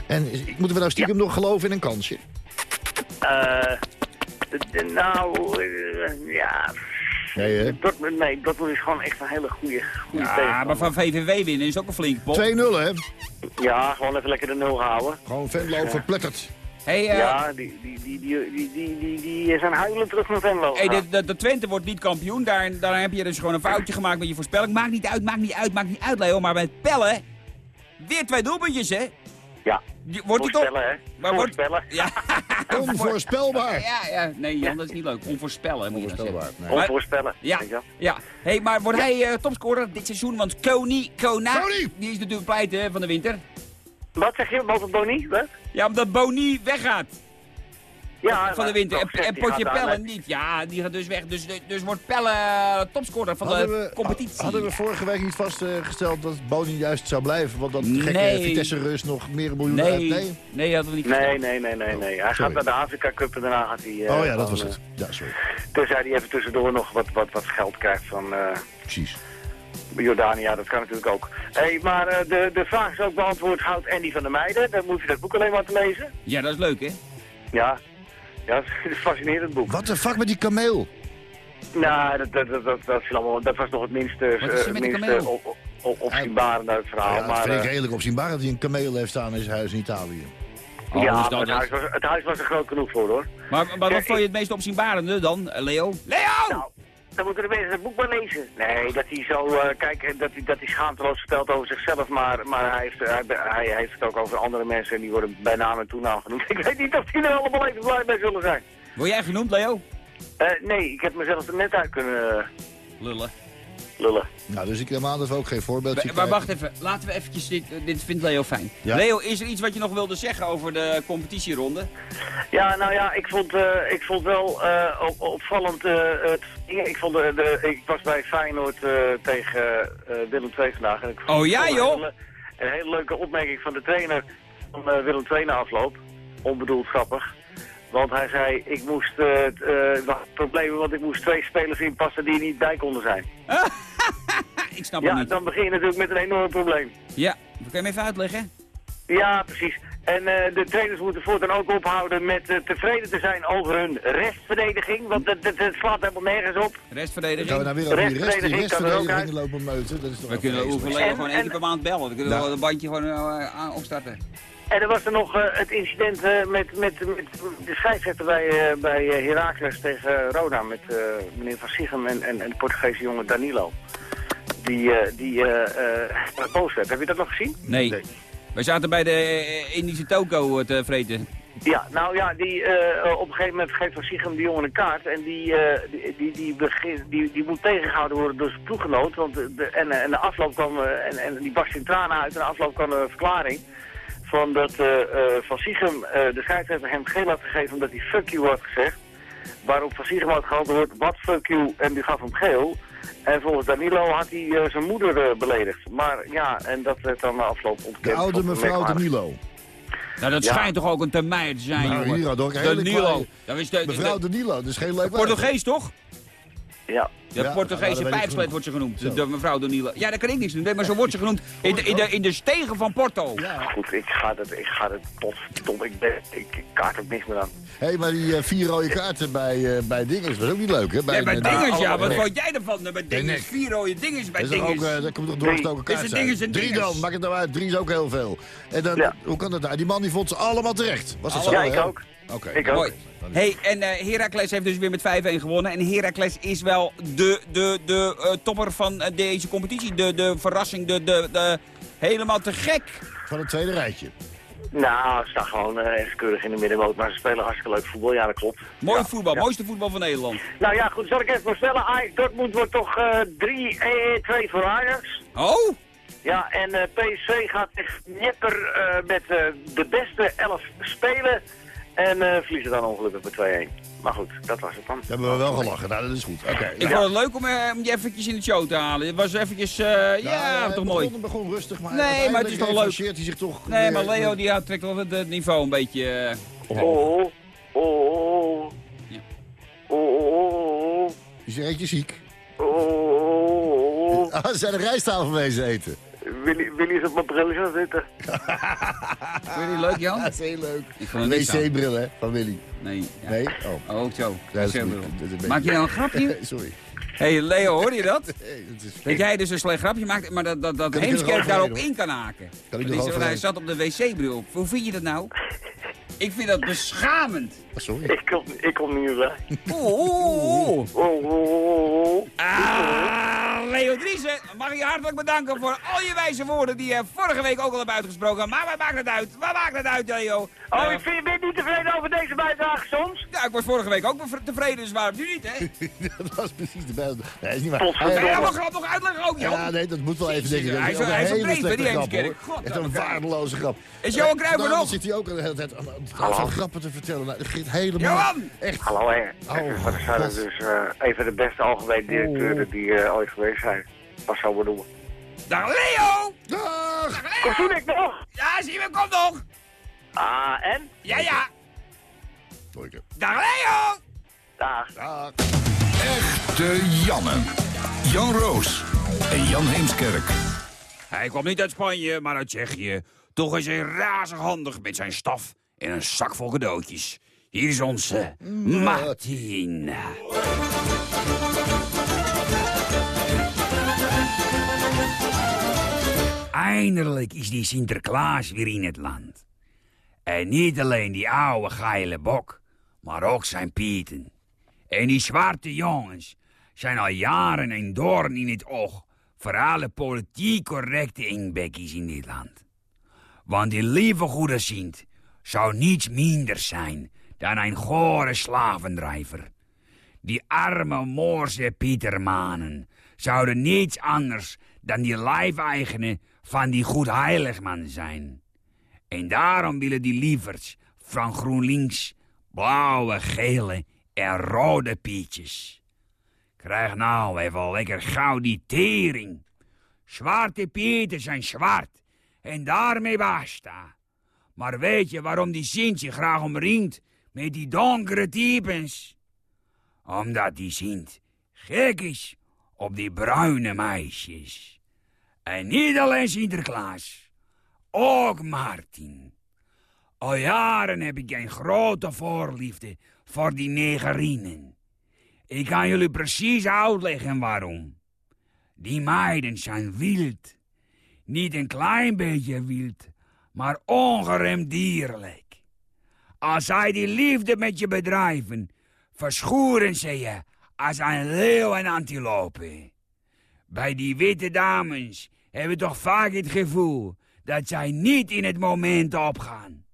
En is- moeten we nou stiekem nog geloven in een kansje? Uh, nou, eh, ja... Nee, hè? Dortmund, nee, Dortmund is gewoon echt een hele goede goede Ja, maar van VVW winnen is ook een flink pot. 2-0, hè? Ja, gewoon even lekker de nul houden. Gewoon Venlo verpletterd. Hey, eh, ja, die, die, die, die, die, die, die zijn huilen terug naar Venlo. Hey, de, Twente wordt niet kampioen. Daar, daar heb je dus gewoon een foutje gemaakt met je voorspelling. Maakt niet uit, maakt niet uit, maakt niet uit, Leo. Maar met Pellen, weer twee doelpuntjes, hè? Ja, Wordt hij toch... Maar wordt-. Ja. [laughs] Onvoorspelbaar. ja, ja, nee Jan, dat is niet leuk. Onvoorspellen, Onvoorspelbaar. Nee. Maar- Onvoorspellen. Ja, ja. Hey, maar wordt hij eh, topscorer dit seizoen? Want Koni, Kona, Koni! die is natuurlijk pleit hè, van de winter. Wat zeg je over Boni? Wat? Ja, omdat Boni weggaat Ja, van de winter. En, Potje Pellen niet. Ja, die gaat dus weg. Dus, dus wordt Pellen topscorer van Hadden de we, competitie. hadden we vorige week niet vastgesteld dat Boni juist zou blijven? Want dat gekke Nee. Vitesse-Rus nog meer miljoenen uit... nee, Nee? nee, hadden we niet Nee, nee, nee, nee, nee. Hij sorry. gaat naar de Afrika Cup en daarna gaat hij... eh, Oh ja, dat was gewoon, het. Ja, sorry. eh, Tenzij hij even tussendoor nog wat, wat, wat geld krijgt van eh Precies. Jordania, dat kan natuurlijk ook. hey, maar eh, de, de vraag is ook beantwoord, houdt Andy van der Meijden. Dan moet je dat boek alleen maar te lezen. Ja, dat is leuk, hè? Ja, ja het is een fascinerend boek. Wat de fuck met die kameel? Nou, dat, dat, dat, dat, dat, is allemaal, dat was nog het minste, Wat is met die minste kameel? op, op, opzienbarende uit het verhaal. ja, dat maar, vind ik eh, redelijk opzienbaar dat hij een kameel heeft staan in zijn huis in Italië. Oh, ja, het, het? huis was, het huis was er groot genoeg voor, hoor. Maar, maar Ja, wat vond je het meest opzienbarende dan, Leo? Leo! Nou, dan moeten de mensen het boek maar lezen. Nee, dat hij zo, eh, kijk, dat hij, dat hij schaamteloos vertelt over zichzelf, maar, maar hij, heeft, hij, hij heeft het ook over andere mensen en die worden bij naam en toenaam genoemd. [laughs] Ik weet niet of die er allemaal even blij mee zullen zijn. Word jij genoemd, Leo? Eh, nee, ik heb mezelf er net uit kunnen eh, Lullen. Lullen. Nou, dus ik maand even ook geen voorbeeldje Maar, maar wacht even, laten we eventjes dit, eh, dit vindt Leo fijn. Ja. Leo, is er iets wat je nog wilde zeggen over de competitieronde? Ja, nou ja, ik vond, eh, ik vond wel eh, op, opvallend. eh, het, ik, vond de, de, ik was bij Feyenoord eh, tegen eh, Willem II vandaag. En ik vond Oh ja, joh? Een hele, een hele leuke opmerking van de trainer van eh, Willem II na afloop. Onbedoeld grappig. Want hij zei, ik moest, eh eh, nog problemen, want ik moest twee spelers inpassen die er niet bij konden zijn. [laughs] Ik snap het Ja, niet. dan begin je natuurlijk met een enorm probleem. Ja, kun je hem even uitleggen? Ja, precies. En eh, de trainers moeten voortaan ook ophouden met tevreden te zijn over hun restverdediging. Want het, slaat helemaal nergens op. Restverdediging. Gaan we nou weer over die, rest, die Restverdediging kan er ook restverdediging lopen meuten? Dat is toch We kunnen vreselijk. hoeven Leo En- gewoon één keer per maand bellen. Dan kunnen we Ja. wel een bandje gewoon aan opstarten. En er was er nog eh, het incident eh, met, met, met de scheidsrechter bij, eh bij Heracles tegen Roda. Met meneer Van Siegem en, en, en de Portugese jongen Danilo. Die, die [laughs] boos werd. Heb je dat nog gezien? Nee. Nee. We zaten bij de Indische toko te vreten. Ja, nou ja, die, op een gegeven moment geeft Van Siegem die jongen een kaart. En die, die, die, die, begin, die, die moet tegengehouden worden door zijn ploeggenoot. Want de, en, en de afloop kwam, en, en die barst in tranen uit. En de afloop kwam een verklaring van dat eh, eh, Van Siegem, eh, de scheidsrechter, hem geel had gegeven omdat hij fuck you had gezegd. Waarop Van Siegem had geantwoord, wat fuck you, en die gaf hem geel. En volgens Danilo had hij eh, zijn moeder beledigd. Maar ja, en dat werd dan na afloop ontkend. De oude mevrouw. Danilo. Nou, dat Ja. schijnt toch ook een termijn te zijn, Nou, jongen. hier had ook een hele Danilo. kleine- Dat is de, de, Mevrouw de- Danilo, dat is geen leuk Portugees, toch? Ja. De Ja, Portugese pijpsleet genoeg. wordt ze genoemd. Zo. De mevrouw Danilo. Ja, daar kan ik niks doen. Nee, maar zo wordt ze genoemd in de, in de, in de stegen van Porto. Ja. Goed, ik ga het, ik ga het tot stom. Ik, ben, ik, ik kaart ook niks meer aan. Hé, hey, maar die eh, vier rode kaarten bij, eh bij Dinges was ook niet leuk, hè? Nee, bij Dinges, ja. Wat vond jij ervan? Bij Dinges, nek. vier rode dinges bij Dat is toch ook, eh, dat komt toch doorgestoken Is kaart het en Drie dan, maak het nou uit. Drie is ook heel veel. En dan, Ja. hoe kan dat nou? Die man die vond ze allemaal terecht. Was dat zo? Ja, hè? ik ook. Oké. Mooi. Hey, en eh Heracles heeft dus weer met 5-1 gewonnen. En Heracles is wel de, de, de eh, topper van eh, deze competitie. De, de verrassing, de, de, de, helemaal te gek. Van het tweede rijtje. Nou, ze staan gewoon eh, erg keurig in de middenmoot, maar ze spelen hartstikke leuk voetbal. Ja, dat klopt. Mooi Ja, voetbal, ja. mooiste voetbal van Nederland. Nou ja, goed, zal ik even voorstellen. Ajax Dortmund wordt toch eh 3-2 voor Ajax. Oh, Ja, en eh, PSV gaat tegen Dnieper eh, met de beste 11 spelen. En eh, verliezen dan ongelukkig met 2-1. Maar goed, dat was het dan. Dat hebben we wel gelachen. Nou, dat is goed. Oké. ik vond het leuk om, eh, om je eventjes in de show te halen. Het was eventjes, eh, ja, hij toch begon, mooi. Het begon rustig, maar Nee, maar het is toch leuk. hij zich toch Nee, weer- maar Leo die had- trekt wel het, het niveau een beetje... eh, Oh, oh, oh, oh. Ja. Oh, oh, oh, Is er eentje ziek? oh, oh, oh. Ah, ze zijn de rijsttafel wezen eten. Willy, Willy is op mijn bril gaan zitten. [laughs] Vond je die leuk, Jan? Dat is heel leuk. Ik vond het. WC-bril, hè, van Willy. Nee. ja. Nee? Oh. Oh, zo. Dat is. Dat is beetje- Maak je nou een grapje? [laughs] Sorry. Hé, hey, Leo, hoor je dat? [laughs] Nee, dat is... Dat jij dus een slecht grapje maakt, maar dat, dat, dat er Heemskerk daarop in kan haken. Kan ik zei, overheen? hij zat op de wc-bril. Hoe vind je dat nou? Ik vind dat beschamend. Oh, sorry. Ik kom, ik kom niet meer bij. Oeh. Oh, oh, oh, oh. Ah, Leo Driessen. mag ik je hartelijk bedanken voor al je wijze woorden die je vorige week ook al hebt uitgesproken. Maar wat maakt het uit? Wat maakt het uit, Leo? Oh, Eh, ik vind je bent niet tevreden over deze bijdrage soms? ja, ik was vorige week ook tevreden, dus waarom nu niet, hè? [laughs] dat was precies de beste. Nee, is niet waar. Hij- jij mag het nog uitleggen ook, Jan. Ja, nee, dat moet wel even denken. Hij is- hij is een die Heemskerk. hoor. God, Echt een waardeloze grap. Is Johan Cruijff er Vanavond nog? zit hij ook de hele tijd grappen te vertellen. Helemaal... Johan! Echt. Hallo, hè. Oh, dat zijn God. dus eh een van de beste algemeen directeuren die eh, ooit geweest zijn. Pas zo benoemen. Dag Leo! Dag! Dag Leo! ik nog! Ja, zie we, kom nog! Ah, en? Ja, ja! Leuk, Dag Leo! Dag. Dag. Echte Janne. Jan Roos en Jan Heemskerk. Hij kwam niet uit Spanje, maar uit Tsjechië. Toch is hij razig handig met zijn staf en een zak vol cadeautjes. Hier is onze Martin. Eindelijk is die Sinterklaas weer in het land. En niet alleen die oude geile bok, maar ook zijn pieten. En die zwarte jongens zijn al jaren een doorn in het oog voor alle politiek correcte ingbekkies in dit land. Want die lieve goede Sint zou niets minder zijn dan een gore slavendrijver. Die arme Moorse Pietermanen zouden niets anders dan die lijfeigenen van die goed heiligman zijn. En daarom willen die lievers van GroenLinks blauwe, gele en rode pietjes. Krijg nou even lekker gauw die tering. Zwarte pieten zijn zwart en daarmee basta. Maar weet je waarom die Sint zich graag omringt met die donkere typens? Omdat die Sint gek is op die bruine meisjes. En niet alleen Sinterklaas, ook Martin. Al jaren heb ik een grote voorliefde voor die negerinen. Ik kan jullie precies uitleggen waarom. Die meiden zijn wild. Niet een klein beetje wild, maar ongeremd dierlijk. Als zij die liefde met je bedrijven, verschoeren ze je als een leeuw en antilope. Bij die witte dames hebben toch vaak het gevoel dat zij niet in het moment opgaan.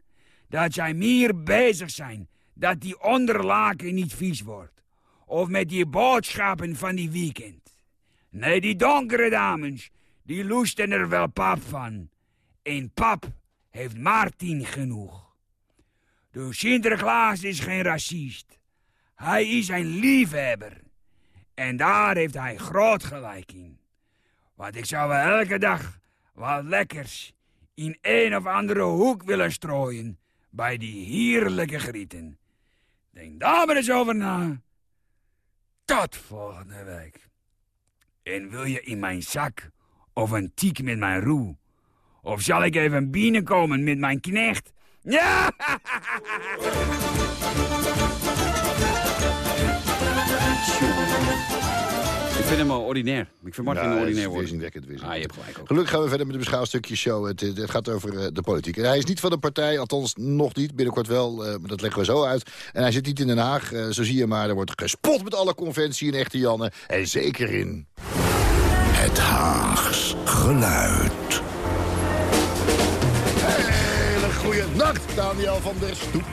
Dat zij meer bezig zijn dat die onderlaken niet vies wordt. Of met die boodschappen van die weekend. Nee, die donkere dames, die loesten er wel pap van. En pap heeft Martin genoeg. De Sinterklaas is geen racist. Hij is een liefhebber. En daar heeft hij groot gelijk in. Want ik zou wel elke dag wat lekkers in een of andere hoek willen strooien bij die heerlijke grieten. Denk daar maar eens over na. Tot volgende week. En wil je in mijn zak of een tiek met mijn roe? Of zal ik even binnenkomen met mijn knecht? Ja! Ik vind hem al ordinair. Ik vind Martin Ja, een ordinair is worden. weerzinwekkend, weerzinwekkend. Ah, je hebt gelijk ook. Gelukkig gaan we verder met de beschouwstukjes show. Het, het gaat over eh, de politiek. En hij is niet van de partij, althans nog niet. Binnenkort wel, eh, maar dat leggen we zo uit. En hij zit niet in Den Haag. eh, zo zie je maar, er wordt gespot met alle conventie in echte Janne. En zeker in... Het Haags geluid. Hele goede nacht, Daniel van der Stoep.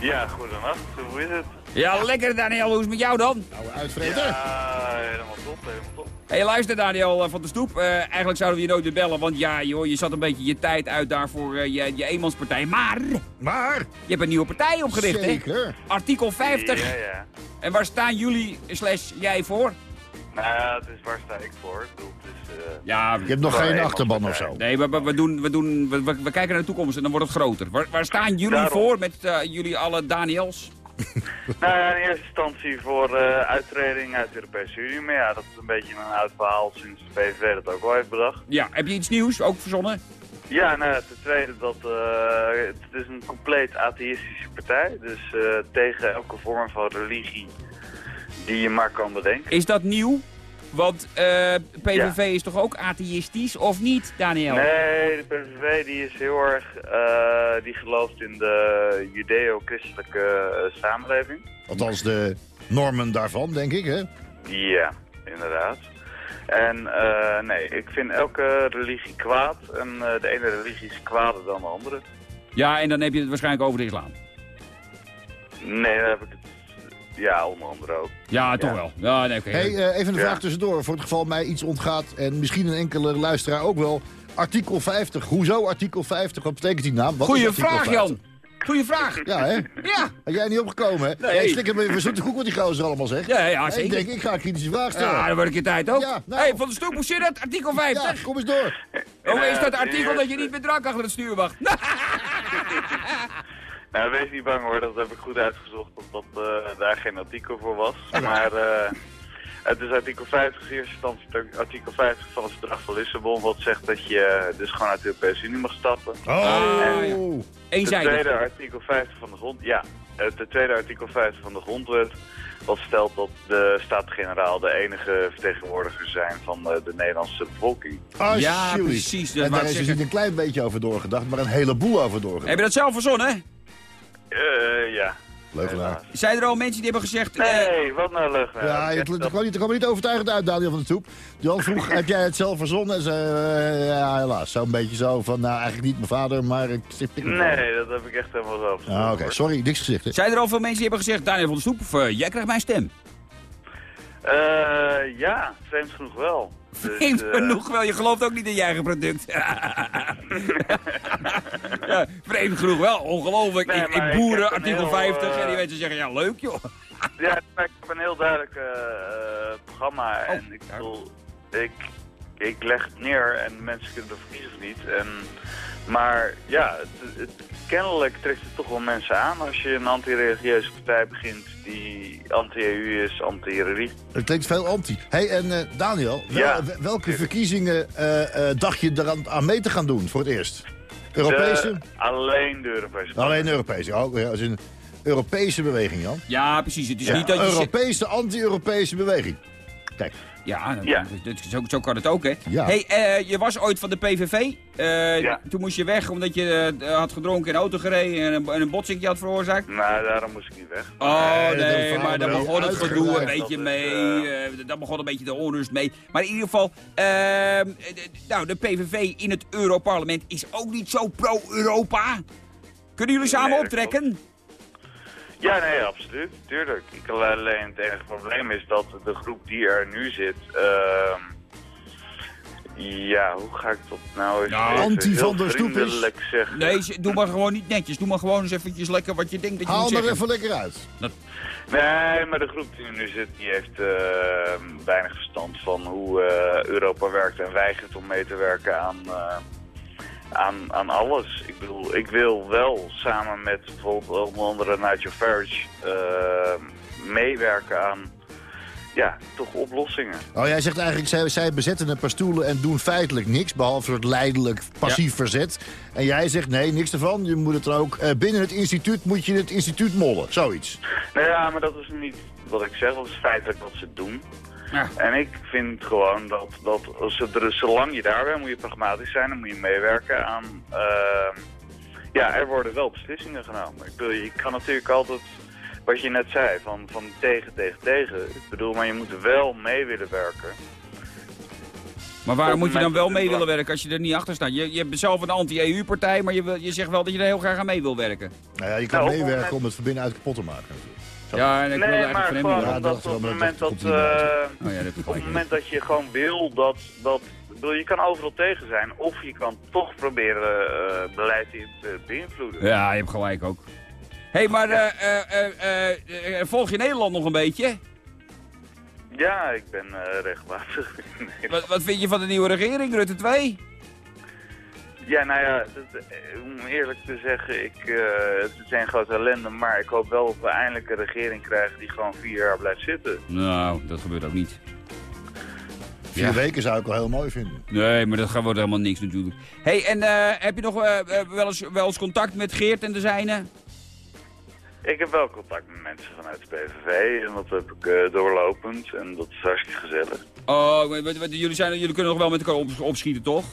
Ja, goedenacht. Hoe is het? Ja, lekker Daniel. Hoe is het met jou dan? Nou, uitvreten. Ja, helemaal top, helemaal top. Hé, hey, luister Daniel eh, van de Stoep. Eh, eigenlijk zouden we je nooit meer bellen, want ja, joh, je zat een beetje je tijd uit daar voor eh, je, je eenmanspartij. Maar je Maar, hebt een nieuwe partij opgericht, hè? zeker. Artikel 50. Ja, ja. En waar staan jullie slash jij voor? Nou ja, het is waar sta ik voor. Ik bedoel, eh, Ja, Je hebt nog geen een achterban of zo. nee, we, we, we doen, we, doen, we, we- we kijken naar de toekomst en dan wordt het groter. Waar, waar staan jullie Daarom. voor met eh, jullie alle Daniels? [laughs] Nou ja, in eerste instantie voor eh, uittreding uit de Europese Unie. Maar ja, dat is een beetje een oud verhaal sinds de PVV dat ook al heeft bedacht. Ja, heb je iets nieuws ook verzonnen? Ja, nou ja, ten tweede dat eh, het is een compleet atheïstische partij. Dus eh, tegen elke vorm van religie die je maar kan bedenken. Is dat nieuw? Want eh, PVV is toch ook atheïstisch, of niet, Daniel? Nee, de PVV die is heel erg, eh, die gelooft in de judeo-christelijke eh, samenleving. Althans, de normen daarvan, denk ik, hè? Ja, inderdaad. En eh, nee, ik vind elke religie kwaad. En eh, de ene religie is kwader dan de andere. Ja, en dan heb je het waarschijnlijk over de islam. Nee, daar heb ik het... Ja, onder andere ook. Ja, toch Ja. wel. Ja, nee, oké. Hey, eh, even een Ja. vraag tussendoor, voor het geval mij iets ontgaat... en misschien een enkele luisteraar ook wel. Artikel 50, hoezo artikel 50? Wat betekent die naam? Wat Goeie vraag, 50? Jan. Goeie vraag. Ja, hè? Ja. Had jij niet opgekomen, hè? Nee. Ik slik hem even zoete koek wat die gozer allemaal zegt. Ja, ja, Hey, zeker. Ik denk, ik ga een kritische vraag stellen. Ja, dan word ik je tijd ook. Ja, nou. hey, van de stoep, hoe zit het? Artikel 50. Ja, kom eens door. Hoe is dat artikel dat je niet met drank achter het stuur mag? [laughs] Nou, wees niet bang hoor, dat heb ik goed uitgezocht dat, dat eh, daar geen artikel voor was. Maar eh, het is artikel 50, in eerste instantie artikel 50 van het Verdrag van Lissabon, wat zegt dat je eh, dus gewoon uit de Europese Unie mag stappen. Oh. ja. De Eenzijdig. tweede artikel 50 van de grond, ja, het de tweede artikel 50 van de grondwet, wat stelt dat de Staten-Generaal de enige vertegenwoordigers zijn van eh, de Nederlandse bevolking. Alsjeblieft. Ja, precies, dat En daar is dus niet een klein beetje over doorgedacht, maar een heleboel over doorgedacht. Heb je dat zelf verzonnen, hè? Eh, ja. Leugenaar. Zijn er al mensen die hebben gezegd... eh, Nee, wat nou leuk. Ja, je kwam niet, dat niet overtuigend uit, Daniel van de Stoep. Jan vroeg, heb jij het zelf verzonnen? Ze, eh, ja, helaas. Zo'n beetje zo van, nou, eigenlijk niet mijn vader, maar ik zit... ik- Nee, dat heb ik echt helemaal zelf. Ah, Oké, sorry, niks gezegd. hè? zijn er al veel mensen die hebben gezegd... Daniel van der Stoep, of, jij krijgt mijn stem. Eh, ja, vreemd genoeg wel. Dus, Vreemd eh, genoeg wel, je gelooft ook niet in je eigen product. [laughs] ja, vreemd genoeg wel, ongelooflijk. Nee, ik, boeren, artikel heel, 50, eh, en die mensen zeggen, ja leuk joh. Ja, ik heb een heel duidelijk eh, eh, programma Oh, en ik bedoel, ik, ik leg het neer en mensen kunnen ervoor kiezen of niet. En, maar ja, het, het, kennelijk trekt het toch wel mensen aan als je een anti-religieuze partij begint die anti-EU is, anti-religie. Het klinkt veel anti. hey, en eh, Daniel, wel- Ja. wel- welke verkiezingen eh, eh, dacht je eraan aan mee te gaan doen voor het eerst? Europese? De- alleen de Europese Alleen Europese. Oh, ja, als een Europese beweging, Jan. Ja, precies. Het is Ja, niet dat je... Europese, anti-Europese beweging. Kijk, Ja, dat- Ja. dat- zo, zo kan het ook, hè. Ja. hey, eh, je was ooit van de PVV. Eh, Ja. Toen moest je weg omdat je eh, had gedronken en auto gereden en een, en een botsingje had veroorzaakt. Nou, daarom moest ik niet weg. Oh Nee, nee, maar daar begon het gedoe een beetje mee. eh, eh, daar begon een beetje de onrust mee. Maar in ieder geval, ehm, eh, nou, de PVV in het Europarlement is ook niet zo pro-Europa. Kunnen jullie samen Nee, optrekken? Ja, nee, absoluut. Tuurlijk. Ik alleen het enige probleem is dat de groep die er nu zit... ehm, ja, hoe ga ik dat nou eens Nou, even Anti van der Stoep is- zeggen? Nee, doe maar gewoon niet netjes. Doe maar gewoon eens eventjes lekker wat je denkt dat je haal moet maar zeggen. even lekker uit. Nee, maar de groep die er nu zit, die heeft eh, weinig verstand van hoe eh, Europa werkt en weigert om mee te werken aan, eh, aan, aan alles. Ik bedoel, ik wil wel samen met bijvoorbeeld onder andere Nigel Farage eh, meewerken aan, ja, toch oplossingen. Oh, jij zegt eigenlijk, zij, zij bezetten een paar stoelen en doen feitelijk niks, behalve een soort leidelijk passief verzet. En jij zegt, nee, niks ervan. Je moet het dan ook, eh, binnen het instituut moet je het instituut mollen. Zoiets. Nou ja, maar dat is niet wat ik zeg, dat is feitelijk wat ze doen. Ja. En ik vind gewoon dat, dat er, zolang je daar bent, moet je pragmatisch zijn en moet je meewerken aan... ehm, ja, er worden wel beslissingen genomen. Ik bedoel, je kan natuurlijk altijd, wat je net zei, van, van tegen, tegen, tegen. Ik bedoel, maar je moet wel mee willen werken. Maar waarom Op moet je dan wel mee willen werken als je er niet achter staat? Je, je bent zelf een anti-EU-partij, maar je, je zegt wel dat je er heel graag aan mee wil werken. Nou ja, je kan Nou, meewerken om het van binnenuit kapot te maken. natuurlijk. Ja, en ik wil nee, eigenlijk maar gewoon. Ja, dat op wel, het maar moment dat eh, Oh ja, dat Op het moment dat je gewoon wil dat, dat ik bedoel, je kan overal tegen zijn, of je kan toch proberen eh, beleid in te beïnvloeden. Ja, je hebt gelijk ook. Hé, hey, maar eh, eh, eh, eh, eh, volg je Nederland nog een beetje? Ja, ik ben eh, Nederland. Wat, wat vind je van de nieuwe regering, Rutte 2? Ja, nou ja, dat, eh, om eerlijk te zeggen, ik, eh, het is een grote ellende, maar ik hoop wel dat we eindelijk een regering krijgen die gewoon vier jaar blijft zitten. Nou, dat gebeurt ook niet. Vier Ja. weken zou ik wel heel mooi vinden. Nee, maar dat gaat- wordt helemaal niks natuurlijk. Hé, hey, en eh, heb je nog wel, eens, wel eens contact met Geert en de zijne? Ik heb wel contact met mensen vanuit de PVV en dat heb ik eh, doorlopend en dat is hartstikke gezellig. Oh, wat- wat- jullie, zijn, jullie kunnen nog wel met elkaar op- opschieten, toch?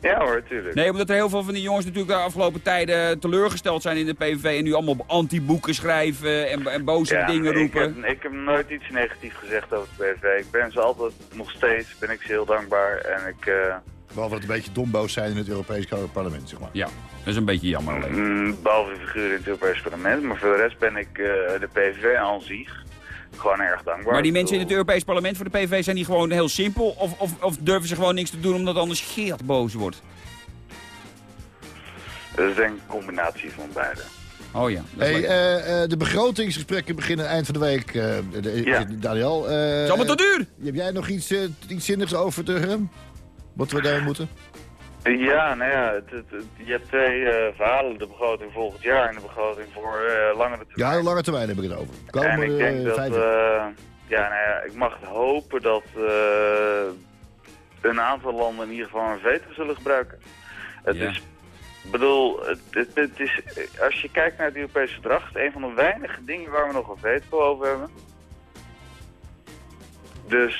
Ja hoor, tuurlijk. Nee, omdat er heel veel van die jongens natuurlijk de afgelopen tijden teleurgesteld zijn in de PVV... en nu allemaal anti-boeken schrijven en, en boze Ja, dingen ik roepen. Heb, ik heb nooit iets negatiefs gezegd over de PVV. Ik ben ze altijd, nog steeds, ben ik ze heel dankbaar. En ik, eh, Behalve dat het een beetje domboos zijn in het Europees parlement, zeg maar. Ja, dat is een beetje jammer alleen. mm, behalve de figuren in het Europees parlement, maar voor de rest ben ik eh, de PVV aan zich gewoon erg dankbaar. Maar die mensen in het Europees parlement voor de PVV zijn die gewoon heel simpel? Of, of, of durven ze gewoon niks te doen omdat anders Geert boos wordt? Dat is denk ik een combinatie van beide. Oh ja. Dat is Hey, eh, eh, de begrotingsgesprekken beginnen eind van de week. eh, de- Ja. Daniel, eh, Het is allemaal te duur! heb jij nog iets, iets zinnigs over te uh, Wat we daar moeten? Ja, nou ja, het, het- het- je hebt twee eh, verhalen. De begroting volgend jaar en de begroting voor eh, langere termijn. Ja, de lange termijn heb ik het over. en ik denk eh, dat, ja, nou ja, ik mag hopen dat een aantal landen in ieder geval een veto zullen gebruiken. Het Ja. is, ik bedoel, het, is, als je kijkt naar het Europese verdrag, het een van de weinige dingen waar we nog een veto over hebben. Dus,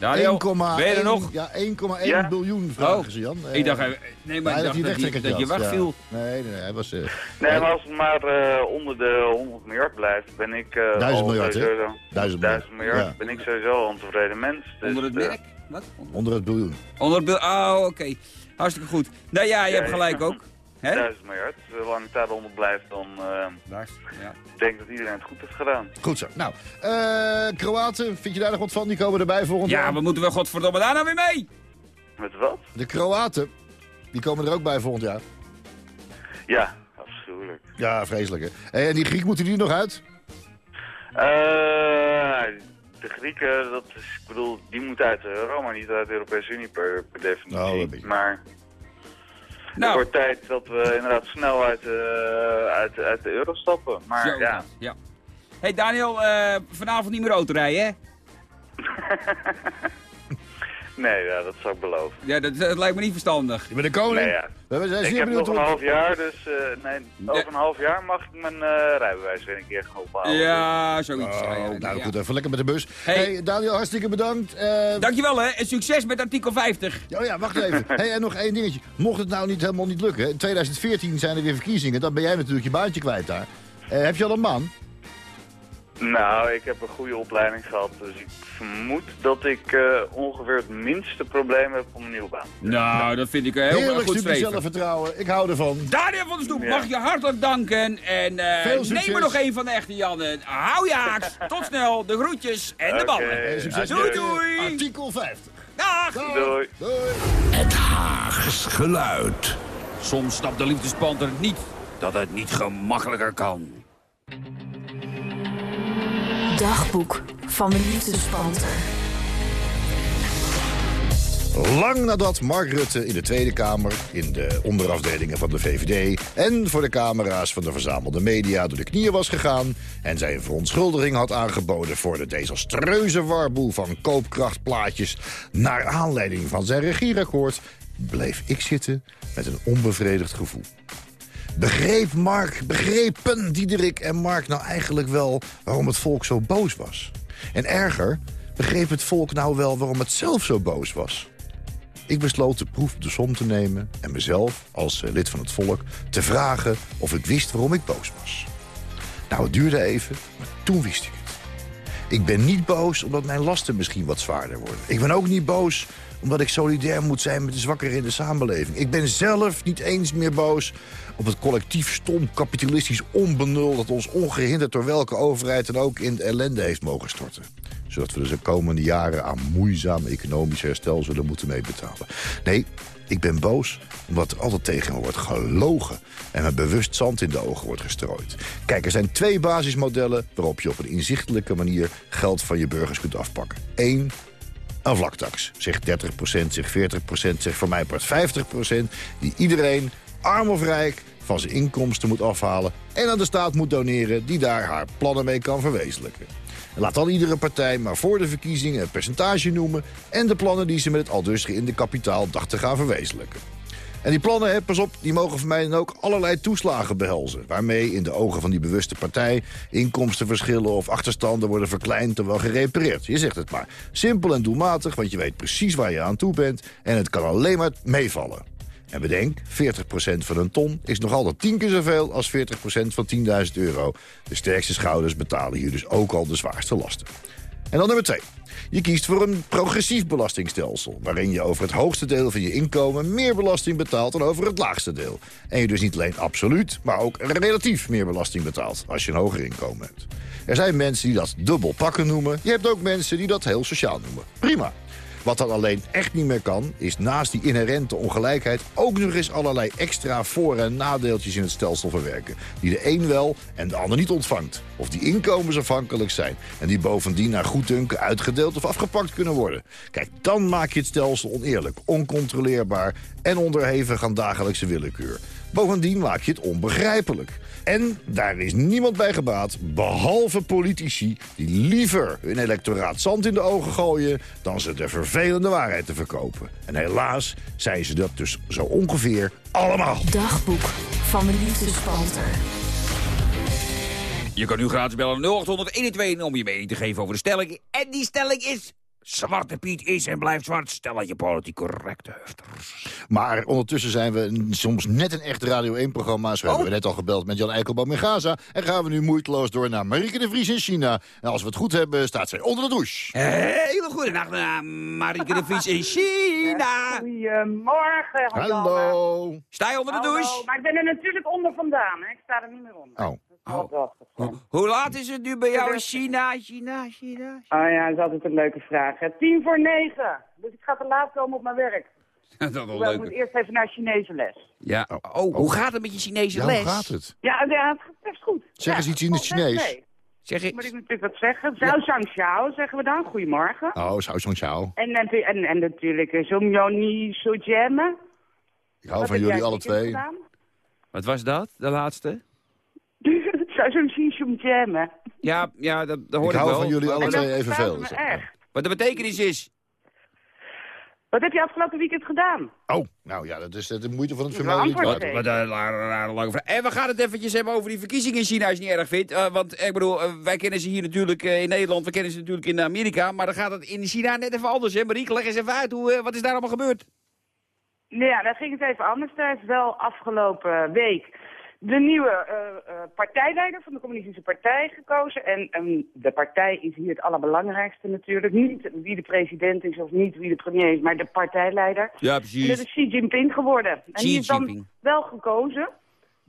Daniel, 1,1 ben je er nog? Ja, 1,1 Ja. biljoen vragen Oh, ze, Jan. Ik dacht, Eh, nee, maar hij ik dacht dat, je, dat je wegviel. Ja. Nee, nee, nee, hij was... eh, nee, maar als het maar eh, onder de 100 miljard blijft, ben ik eh, Duizend miljard, hè? Duizend Duizend miljard, miljard, ja. ben ik sowieso een tevreden mens. Dus, Onder het merk? Wat? onder het biljoen. Onder het bil- Oh, oké. Hartstikke goed. Nou ja, je Ja, hebt ja. gelijk ook. Hè? Duizend miljard. Zolang het daaronder blijft, dan eh, Daar. Ja. ik denk dat iedereen het goed heeft gedaan. Goed zo. Nou, eh, Kroaten, vind je daar nog wat van? Die komen erbij volgend ja, jaar. we moeten wel godverdomme daar nou weer mee. Met wat? De Kroaten, die komen er ook bij volgend jaar. Ja, afschuwelijk. Ja, vreselijk hè. Hey, en die Griek, moeten die er nog uit? Eh, de Grieken, dat is, ik bedoel, die moeten uit de euro, maar niet uit de Europese Unie per, per definitie. Oh, maar Nou, wordt tijd dat we inderdaad snel uit, de uit, uit de euro stappen. Maar zo, ja, ja. hey Daniel, eh, vanavond niet meer auto rijden, hè? [laughs] nee, ja, dat zou ik beloven. Ja, dat, dat lijkt me niet verstandig. Je bent de koning. Nee, ja. We zijn Ik heb benieuwd nog een half jaar, dus eh, nee, over een half jaar mag ik mijn eh, rijbewijs weer een keer gaan ophalen. Ja, zoiets. Oh, ja, nou ja. goed, even lekker met de bus. Hey. Hey, Daniel, hartstikke bedankt. Eh, Dankjewel hè, en succes met artikel 50. Oh ja, wacht even. [laughs] hey, en nog één dingetje. Mocht het nou niet helemaal niet lukken, in 2014 zijn er weer verkiezingen, dan ben jij natuurlijk je baantje kwijt daar. Eh, heb je al een man? Nou, ik heb een goede opleiding gehad, dus ik vermoed dat ik eh, ongeveer het minste probleem heb om een nieuwe baan. Nou, dat vind ik een heel Heerlijk goed super streven. zelfvertrouwen. Ik hou ervan. Daniel van der Stoep, Ja. mag je hartelijk danken. En eh, Veel neem er nog één van de echte Janne. Hou je haaks. Tot snel. De groetjes en de ballen. Succes Doei, doei. Artikel 50. Dag. Dag. Doei. Doei. Het Haags geluid. Soms snapt de liefdespanter niet dat het niet gemakkelijker kan. Dagboek van de liefdespanter. Lang nadat Mark Rutte in de Tweede Kamer, in de onderafdelingen van de VVD... en voor de camera's van de verzamelde media door de knieën was gegaan... en zijn verontschuldiging had aangeboden voor de desastreuze warboel van koopkrachtplaatjes... naar aanleiding van zijn regierakkoord, bleef ik zitten met een onbevredigd gevoel. Begreep Mark, begrepen Diederik en Mark nou eigenlijk wel waarom het volk zo boos was? En erger, begreep het volk nou wel waarom het zelf zo boos was? Ik besloot de proef op de som te nemen en mezelf, als eh, lid van het volk, te vragen of ik wist waarom ik boos was. Nou, het duurde even, maar toen wist ik het. Ik ben niet boos omdat mijn lasten misschien wat zwaarder worden. Ik ben ook niet boos omdat ik solidair moet zijn met de zwakkeren in de samenleving. Ik ben zelf niet eens meer boos op het collectief stom kapitalistisch onbenul... dat ons ongehinderd door welke overheid dan ook in de ellende heeft mogen storten. Zodat we dus de komende jaren aan moeizaam economisch herstel zullen moeten meebetalen. Nee, ik ben boos omdat er altijd tegen me wordt gelogen... en me bewust zand in de ogen wordt gestrooid. Kijk, er zijn twee basismodellen waarop je op een inzichtelijke manier... geld van je burgers kunt afpakken. Eén, een vlaktax. Zeg 30%, zeg 40%, zeg voor mij part 50%... die iedereen, arm of rijk, van zijn inkomsten moet afhalen... en aan de staat moet doneren die daar haar plannen mee kan verwezenlijken. En laat dan iedere partij maar voor de verkiezingen een percentage noemen... en de plannen die ze met het aldus geïnde kapitaal dachten gaan verwezenlijken. En die plannen, pas op, die mogen voor mij dan ook allerlei toeslagen behelzen... waarmee in de ogen van die bewuste partij inkomstenverschillen of achterstanden worden verkleind terwijl gerepareerd. Je zegt het maar. Simpel en doelmatig, want je weet precies waar je aan toe bent... en het kan alleen maar meevallen. En bedenk, 40% van een ton is nog altijd 10 keer zoveel als 40% van 10.000 euro. De sterkste schouders betalen hier dus ook al de zwaarste lasten. En dan nummer 2. Je kiest voor een progressief belastingstelsel... waarin je over het hoogste deel van je inkomen meer belasting betaalt dan over het laagste deel. En je dus niet alleen absoluut, maar ook relatief meer belasting betaalt... als je een hoger inkomen hebt. Er zijn mensen die dat dubbel pakken noemen. Je hebt ook mensen die dat heel sociaal noemen. Prima. Wat dan alleen echt niet meer kan, is naast die inherente ongelijkheid... ook nog eens allerlei extra voor- en nadeeltjes in het stelsel verwerken... die de een wel en de ander niet ontvangt. Of die inkomensafhankelijk zijn... en die bovendien naar goeddunken uitgedeeld of afgepakt kunnen worden. Kijk, dan maak je het stelsel oneerlijk, oncontroleerbaar... en onderhevig aan dagelijkse willekeur. Bovendien maak je het onbegrijpelijk. En daar is niemand bij gebaat, behalve politici... die liever hun electoraat zand in de ogen gooien... dan ze de vervelende waarheid te verkopen. En helaas zijn ze dat dus zo ongeveer allemaal. Dagboek van de liefdespanter. Je kan nu gratis bellen 0800 om je mening te geven over de stelling. En die stelling is... Zwarte Piet is en blijft zwart. Stel dat je politiek correcte hufters. Maar ondertussen zijn we soms net een echt Radio 1-programma. Zo hebben we net al gebeld met Jan Eikelboom in Gaza. En gaan we nu moeiteloos door naar Marieke de Vries in China. En als we het goed hebben, staat zij onder de douche. Hele goede nacht, uh, Marieke de Vries in China. [laughs] Goedemorgen. Hallo. Sta je onder de douche? Hallo, maar ik ben er natuurlijk onder vandaan. Hè. Ik sta er niet meer onder. Oh. Ho- Hoe laat is het nu bij jou in China? China, China? Oh ja, dat is altijd een leuke vraag. Hè. Tien voor negen. Dus ik ga te laat komen op mijn werk. [laughs] Dat is wel ik moet eerst even naar Chinese les. Ja. Oh, hoe gaat het met je Chinese Ja, les? hoe gaat het? Ja, ja het gaat best goed. Zeg ja, eens iets in het Chinees. Zeg Moet ik ik... natuurlijk wat zeggen. Zhao Xiao zeggen we dan. Goedemorgen. Oh, Song Chao. En, en, en, en natuurlijk uh, Zong Yoni Sojemme. Ik hou Wat van jullie alle twee. Wat was dat, de laatste? [laughs] Zong Sojemme. Ja, ja dat, dat Ik hoor ik, hou wel. van jullie alle dat twee evenveel. echt. Wat de betekenis is. Wat heb je afgelopen weekend gedaan? Oh, nou ja, dat is de moeite van het vermelden. Wat een rare lange vraag. En we gaan het eventjes hebben over die verkiezingen in China, als je het niet erg vindt. Eh, want ik bedoel, eh, wij kennen ze hier natuurlijk eh, in Nederland, we kennen ze natuurlijk in Amerika. Maar dan gaat het in China net even anders, hè? Marieke, leg eens even uit, hoe, eh, wat is daar allemaal gebeurd? Nou Ja, dan ging het even anders. Daar is wel afgelopen week de nieuwe eh, eh, partijleider van de Communistische Partij gekozen. En de partij is hier het allerbelangrijkste natuurlijk. Niet wie de president is of niet wie de premier is, maar de partijleider. Ja, En dat is Xi Jinping geworden. En Xi die is dan Jinping. wel gekozen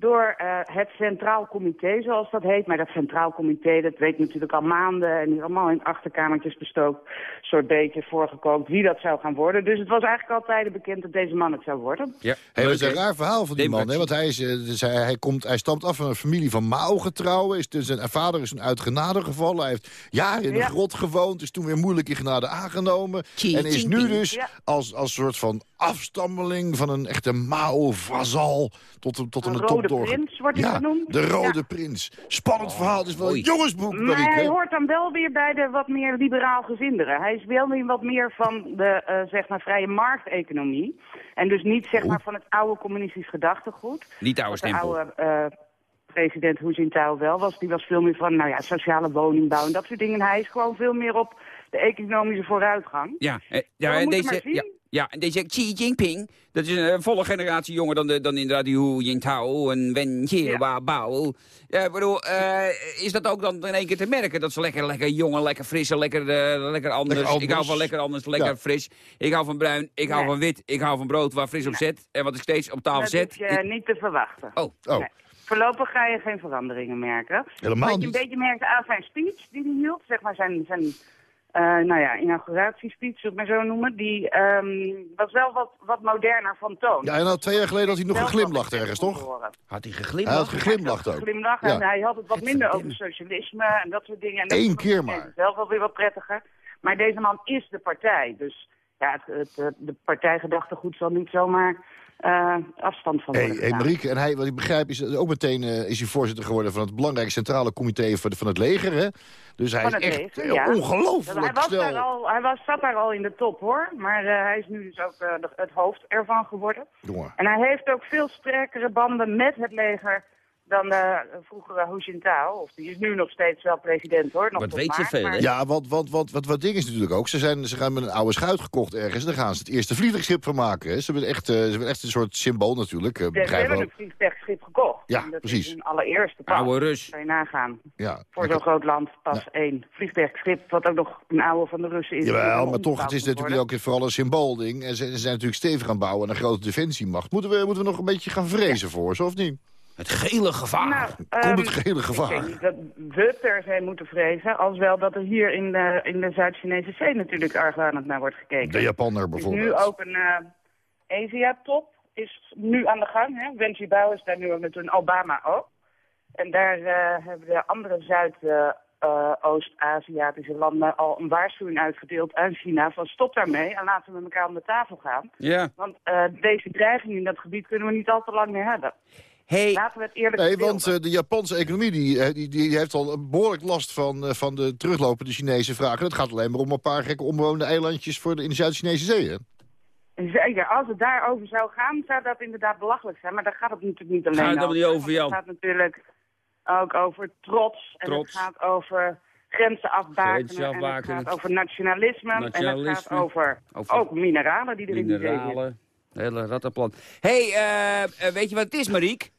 door eh, het Centraal Comité, zoals dat heet. Maar dat Centraal Comité, dat weet natuurlijk al maanden... en die is allemaal in achterkamertjes bestookt, soort beetje voorgekookt... wie dat zou gaan worden. Dus het was eigenlijk altijd bekend dat deze man het zou worden. Ja, Hey, dat is een raar verhaal van die man, hè? Want hij, is, eh, dus hij, hij, komt, hij stamt af van een familie van Mao-getrouwen. Is dus zijn vader is een uit genade gevallen. Hij heeft jaren in de Ja. grot gewoond. Is toen weer moeilijk in genade aangenomen. En is nu dus Ja. als, als soort van afstammeling van een echte Mao-vazal... tot, een- tot Een een rode top prins wordt hij ja, genoemd. de rode Ja. prins. Spannend verhaal. Het is wel een jongensboek, Maar Marieke. hij hoort dan wel weer bij de wat meer liberaal gezinderen. Hij is wel weer wat meer van de eh, zeg maar vrije markteconomie. En dus niet zeg maar van het oude communistisch gedachtegoed. Niet de oude Wat de stempel. oude eh, president Hu Jintao wel was. Die was veel meer van nou ja, sociale woningbouw en dat soort dingen. En hij is gewoon veel meer op de economische vooruitgang. Ja, eh, ja, en deze, maar zien. ja, ja, en deze Xi Jinping, dat is een eh, volle generatie jonger dan, de, dan inderdaad die Hu Jintao en Wen Jiabao. Ja, ik bedoel, eh, is dat ook dan in één keer te merken? Dat ze lekker, lekker jong en lekker fris en lekker, eh, lekker, anders. Lekker anders. Ik hou van lekker anders, lekker Ja. fris. Ik hou van bruin, ik hou Nee. van wit, ik hou van brood waar fris op zet. En wat ik steeds op tafel Dat zet. is je niet te verwachten. Oh, Oh, Nee. Voorlopig ga je geen veranderingen merken. helemaal Wat je niet. een beetje merkte aan zijn speech die hij hield, zeg maar zijn, zijn eh, nou ja, inauguratiespeech, zullen we het maar zo noemen, die ehm, was wel wat, wat moderner van toon. Ja, en al twee jaar geleden had hij nog geglimlacht ergens, toch? had hij Hij had geglimlacht? geglimlacht ook. Ja. en hij had het wat minder over socialisme en dat soort dingen. En dat Eén keer maar. Zelf wel weer wat prettiger. Maar deze man is de partij, dus ja, het, het, de partijgedachtegoed zal niet zomaar eh, afstand van Hey, worden hey gedaan. Marieke, en hij, wat ik begrijp is dat ook meteen eh, is hij voorzitter geworden van het belangrijke centrale comité van, van het leger, hè? Dus hij is echt eh, ja. ongelooflijk hij was daar al, hij was, zat daar al in de top hoor, maar eh, hij is nu dus ook eh, het hoofd ervan geworden. Jongen. En hij heeft ook veel sterkere banden met het leger dan eh vroeger Hu Jintao. Of die is nu nog steeds wel president hoor. Nog Wat tot weet je veel, maar- hè? Ja, want wat, wat, wat, wat ding is natuurlijk ook. Ze, zijn, ze gaan met een oude schuit gekocht ergens. Daar gaan ze het eerste vliegtuigschip van maken. Hè. Ze hebben echt, eh, ze hebben echt een soort symbool natuurlijk. eh, Ja, Ze hebben een vliegtuigschip gekocht. Ja, En dat precies. is een allereerste pas. Oude Rus. Kan je nagaan. Ja. Voor zo'n groot land pas één vliegtuigschip, wat ook nog een oude van de Russen is. Jawel, maar toch, het is natuurlijk worden. ook vooral een symboolding. En ze, ze zijn natuurlijk stevig aan het bouwen aan een grote defensiemacht. Moeten we, moeten we nog een beetje gaan vrezen voor ze, of niet? Het gele gevaar. Nou, Komt ehm, het gehele Ik gevaar? denk niet dat we per se moeten vrezen, als wel dat er hier in de, in de Zuid-Chinese zee natuurlijk erg aan het naar wordt gekeken. De Japanner Er is bijvoorbeeld. nu ook een eh Asia-top, is nu aan de gang. Hè? Wen Jiabao is daar nu met een Obama ook. En daar eh, hebben de andere Zuid-Oost-Aziatische landen al een waarschuwing uitgedeeld aan China van stop daarmee en laten we met elkaar om de tafel gaan. Ja. Want eh, deze dreiging in dat gebied kunnen we niet al te lang meer hebben. Hey, Laten we het eerlijk Nee, want eh, de Japanse economie die, eh, die, die heeft al een behoorlijk last van, eh, van de teruglopende Chinese vragen. Het gaat alleen maar om een paar gekke onbewoonde eilandjes voor de, in de Zuid-Chinese zee. Hè? Zeker, als het daarover zou gaan, zou dat inderdaad belachelijk zijn. Maar daar gaat het natuurlijk niet alleen Gaat het over. niet. Het gaat natuurlijk ook over trots. En Trots. het gaat over grenzen afbakenen. Grenzen En het gaat over nationalisme. En het gaat over, Over- ook mineralen die er in de zee zitten. Hele rattenplan. hey, weet je wat het is, Mariek?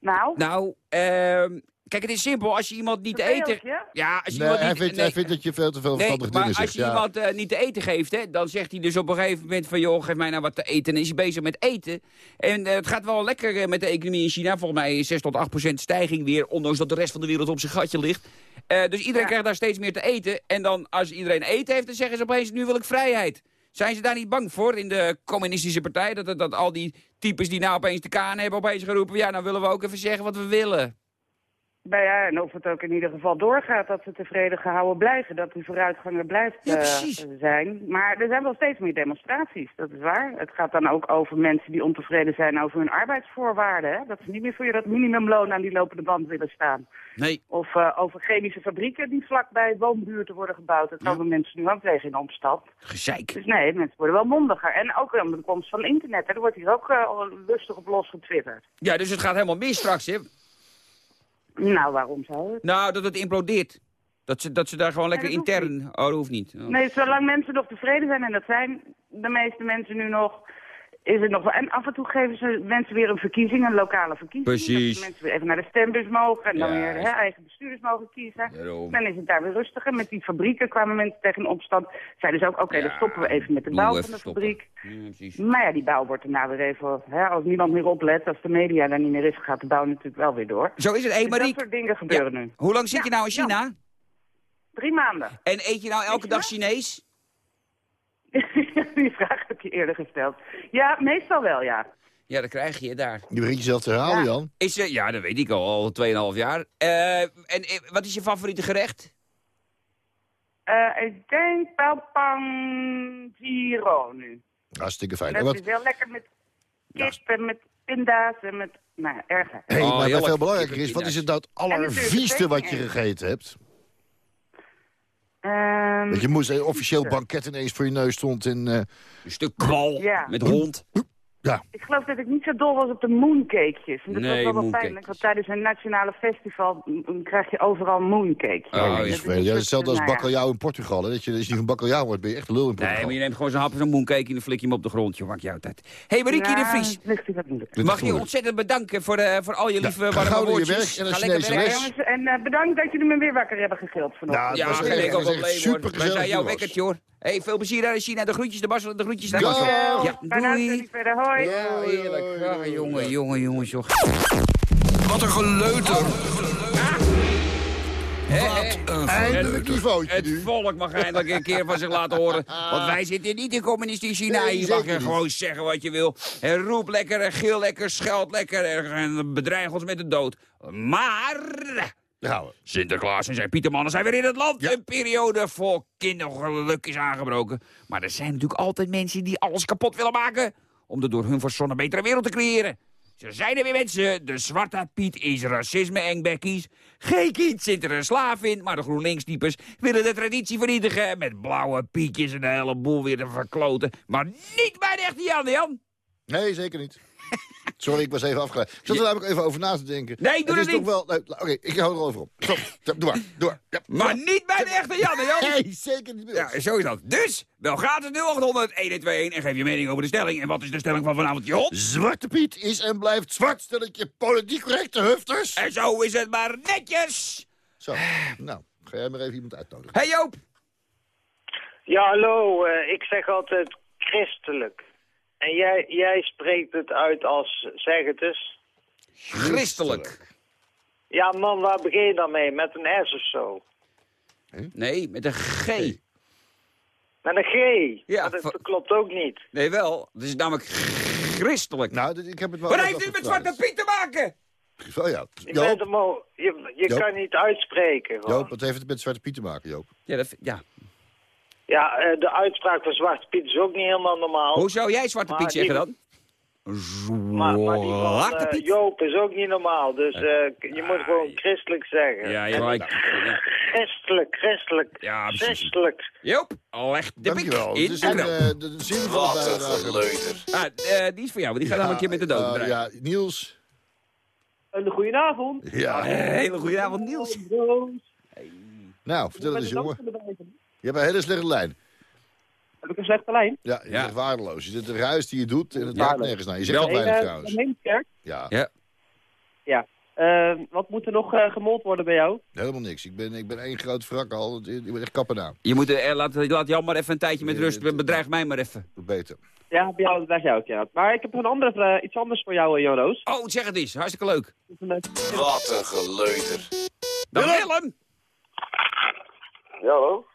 Nou, Nou, ehm, kijk, het is simpel. Als je iemand niet te eten... Ja, als je Nee, iemand hij, niet... vindt, nee, hij vindt dat je veel te veel Nee, verstandige maar dingen als zegt. je Ja. iemand eh, niet te eten geeft, hè, dan zegt hij dus op een gegeven moment van... joh, geef mij nou wat te eten. En dan is hij bezig met eten. En eh, het gaat wel lekker eh, met de economie in China. Volgens mij is 6 tot 8 procent stijging weer... ondanks dat de rest van de wereld op zijn gatje ligt. Eh, dus iedereen Ja. krijgt daar steeds meer te eten. En dan, als iedereen eten heeft, dan zeggen ze opeens... nu wil ik vrijheid. Zijn ze daar niet bang voor in de communistische partij? Dat, dat, al die types die nou opeens de kaan hebben opeens geroepen... ja, nou willen we ook even zeggen wat we willen. Nou ja, en of het ook in ieder geval doorgaat dat ze tevreden gehouden blijven. Dat die vooruitgang er blijft Ja, eh, zijn. Maar er zijn wel steeds meer demonstraties, dat is waar. Het gaat dan ook over mensen die ontevreden zijn over hun arbeidsvoorwaarden. Hè? Dat ze niet meer voor je dat minimumloon aan die lopende band willen staan. Nee. Of eh, over chemische fabrieken die vlakbij woonbuurten worden gebouwd. Daar komen mensen nu ook tegen in opstand. Gezeik. Dus nee, mensen worden wel mondiger. En ook om de komst van internet. Hè? Er wordt hier ook al lustig op losgetwitterd. Ja, dus het gaat helemaal mis straks, hè? Nou, waarom zou het? Nou, dat het implodeert. Dat ze, dat ze daar gewoon lekker intern... Oh, dat hoeft niet. Oh. Nee, zolang mensen nog tevreden zijn, en dat zijn de meeste mensen nu nog, is het nog wel. En af en toe geven ze mensen weer een verkiezing, een lokale verkiezing. Precies. Dat mensen weer even naar de stembus mogen en dan Ja, weer hè, eigen bestuurders mogen kiezen. Daarom. Dan is het daar weer rustiger. Met die fabrieken kwamen mensen tegen in opstand. Zeiden dus ook, oké, dan Ja, stoppen we even met de bouw van de fabriek. Ja. Maar ja, die bouw wordt daarna weer even, hè, als niemand meer oplet, als de media daar niet meer is, gaat de bouw natuurlijk wel weer door. Zo is het. Hé, Dus dat soort dingen gebeuren nu. Hoe lang zit je nou in China? Drie maanden. En eet je nou elke dag? Chinees? [laughs] die vraag je eerder gesteld. Ja, meestal wel, ja. Ja, dat krijg je daar. Je begint jezelf te herhalen, Ja. Jan. Is, ja, dat weet ik al, al 2,5 jaar. Eh, en eh, wat is je favoriete gerecht? Eh, ik denk Palpang Giro nu. Hartstikke fijn. Dat En wat, is heel lekker met kip en met pinda's en met... Nou, erg. hey, Oh, maar wat veel belangrijker is, wat is het nou het allervieste wat je gegeten hebt? Dat je moest een officieel banket ineens voor je neus stond en... eh, Een stuk kwal Ja. met hond. Ja, ik geloof dat ik niet zo dol was op de mooncakejes. En dat Nee, was wel wel pijnlijk, want tijdens een nationale festival mm, krijg je overal mooncakejes. Oh, ja. Dat is. Ja, hetzelfde als nou ja. bakkeljauw in Portugal. Hè? Dat je, als je niet van bakkeljauw wordt, ben je echt lul in Portugal. Nee, maar je neemt gewoon zo'n hap, zo'n mooncake en dan flik je hem op de grond. Joh, maak je uit. Hé, hey, Marieke de Ja, Vries. Mag je ontzettend bedanken voor, eh, voor al je lieve ga warme woordjes. werk en Ga lekker werken. en eh, bedankt dat jullie me weer wakker hebben gegild vanochtend. Nou, Ja, was geen echt- enkel dat is echt probleem hoor. Wij zijn jouw was. wekkertje hoor. Hey, veel plezier daar in China. De groetjes, de Basel, de groetjes naar Ja. Basel. Dankjewel. Ja, uitzending doei. verder. Hoi. Ja, heerlijk. Ah, jongen, jongen, jongens, joh. Wat een geleuter. Wat een Eindelijk niveautje Het nu. volk mag eindelijk een keer van zich laten horen. Want wij zitten niet in communistisch China. Nee, Hier mag je niet. gewoon zeggen wat je wil. En roep lekker, en gil lekker, scheld lekker. En bedreig ons met de dood. Maar... Daar gaan we. Sinterklaas en zijn Pietermannen zijn weer in het land. Ja. Een periode vol kindergeluk is aangebroken. Maar er zijn natuurlijk altijd mensen die alles kapot willen maken... om de door hun verzonnen betere wereld te creëren. Ze zijn er weer mensen. De Zwarte Piet is racisme engbekkies. Geen kind zit er een slaaf in, maar de GroenLinks-types willen de traditie vernietigen... met blauwe pietjes en de hele boel weer te verkloten. Maar niet bij de echte Jan, Jan. Nee, zeker niet. [laughs] Sorry, ik was even afgeleid. Ik zat er namelijk even over na te denken. Nee, doe het is niet. toch wel... nee, Oké, ik hou erover op. Stop. Doe maar, doe maar. Ja, Maar niet bij de echte Janne, joh! Nee, zeker niet. Ja, zo is dat. Dus, bel gratis 0800 1121 en geef je mening over de stelling. En wat is de stelling van vanavond, Jon? Zwarte Piet is en blijft zwart. Stel ik je politiek correcte hufters. En zo is het maar netjes! Zo, nou, ga jij maar even iemand uitnodigen. Hey Joop! Ja, hallo. eh, ik zeg altijd christelijk. En jij, jij spreekt het uit als, zeg het eens. Christelijk. Ja, man, waar begin je dan mee? Met een S of zo? Nee, met een G. Met een G? Ja, dat, klopt ook niet. Nee, wel. Het is namelijk christelijk. Nou, ik heb het wel... Wat heeft dit met. Zwarte Piet te maken? Oh ja. Je, bent Joop, je, je Joop. kan niet uitspreken. gewoon. Joop, wat heeft het met Zwarte Piet te maken, Joop? Ja, dat, ja. Ja, eh, de uitspraak van Zwarte Piet is ook niet helemaal normaal. Hoe zou jij Zwarte Maar Piet zeggen dan? Maar, maar die van Zwarte eh, Piet? Joop is ook niet normaal. Dus eh, je moet gewoon christelijk zeggen. Ja. Ja. Christelijk, christelijk, Ja, christelijk. Joop, leg de pik in Het is de een, eh, de, de zin van Wat de een. Ah, eh, die is voor jou, want die gaat namelijk een keer met de dood bedrijven. Ja, Niels. Een goedenavond. Ja. Hele goede avond, Niels. Nou, vertel Met eens, jongen. Je hebt een hele slechte lijn. Heb ik een slechte lijn? Ja, je Ja. bent waardeloos. Je zit de ruis die je doet en het maakt nergens naar. Je zegt Wel- weinig eh, trouwens. Heemskerk. Ja, Ja. Ja. Eh, wat moet er nog eh, gemold worden bij jou? helemaal niks. Ik ben, ik ben één groot wrak al. Ik ben echt kappen na. Je moet, eh, laat, laat Jan maar even een tijdje met rust. Bedreig mij maar even. Beter. Ja, bij jou, bij jou ook, ja. Maar ik heb een andere, iets anders voor jou, Jan Roos. Oh, zeg het eens. Hartstikke leuk. Wat een geleuter. Dan Willem! Ja, hallo?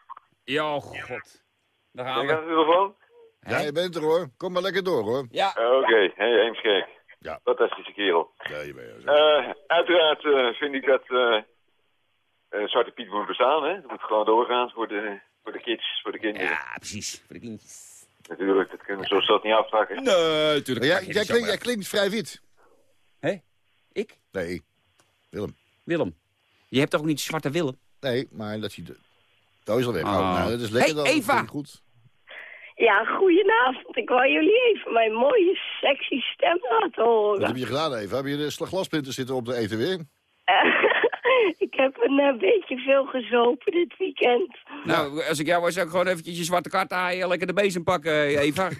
Ja, god. Daar gaan we. de telefoon? Ja, je bent er hoor. Kom maar lekker door hoor. Ja. Eh, Oké, hey, Eemskerk. Ja. Fantastische kerel. Ja, je bent Eh, uiteraard eh, vind ik dat eh, eh, Zwarte Piet moet bestaan, hè. Het moet gewoon doorgaan voor de, voor de kids, voor de kinderen. Ja, precies. Voor de kindjes. Natuurlijk, dat kunnen we zo stad niet afpakken. Nee, natuurlijk. Jij, jij, klinkt, jij klinkt vrij wit. Hé? Ik? Nee, Willem. Willem. Je hebt toch ook niet zwarte Willem? Nee, maar dat hij... Oh, is al weg. Ah. Oh, nou, dat is lekker Hey, dan. Eva. Goed. Ja, goedenavond. Ik wou jullie even mijn mooie, sexy stem laten horen. Wat heb je gedaan, Eva? Heb je de slag- glasplinten zitten op de eten weer? [laughs] ik heb een eh, beetje veel gezopen dit weekend. Nou, als ik jou was, zou ik gewoon eventjes je zwarte kaart haaien. Lekker de bezem pakken, eh, Eva. [laughs]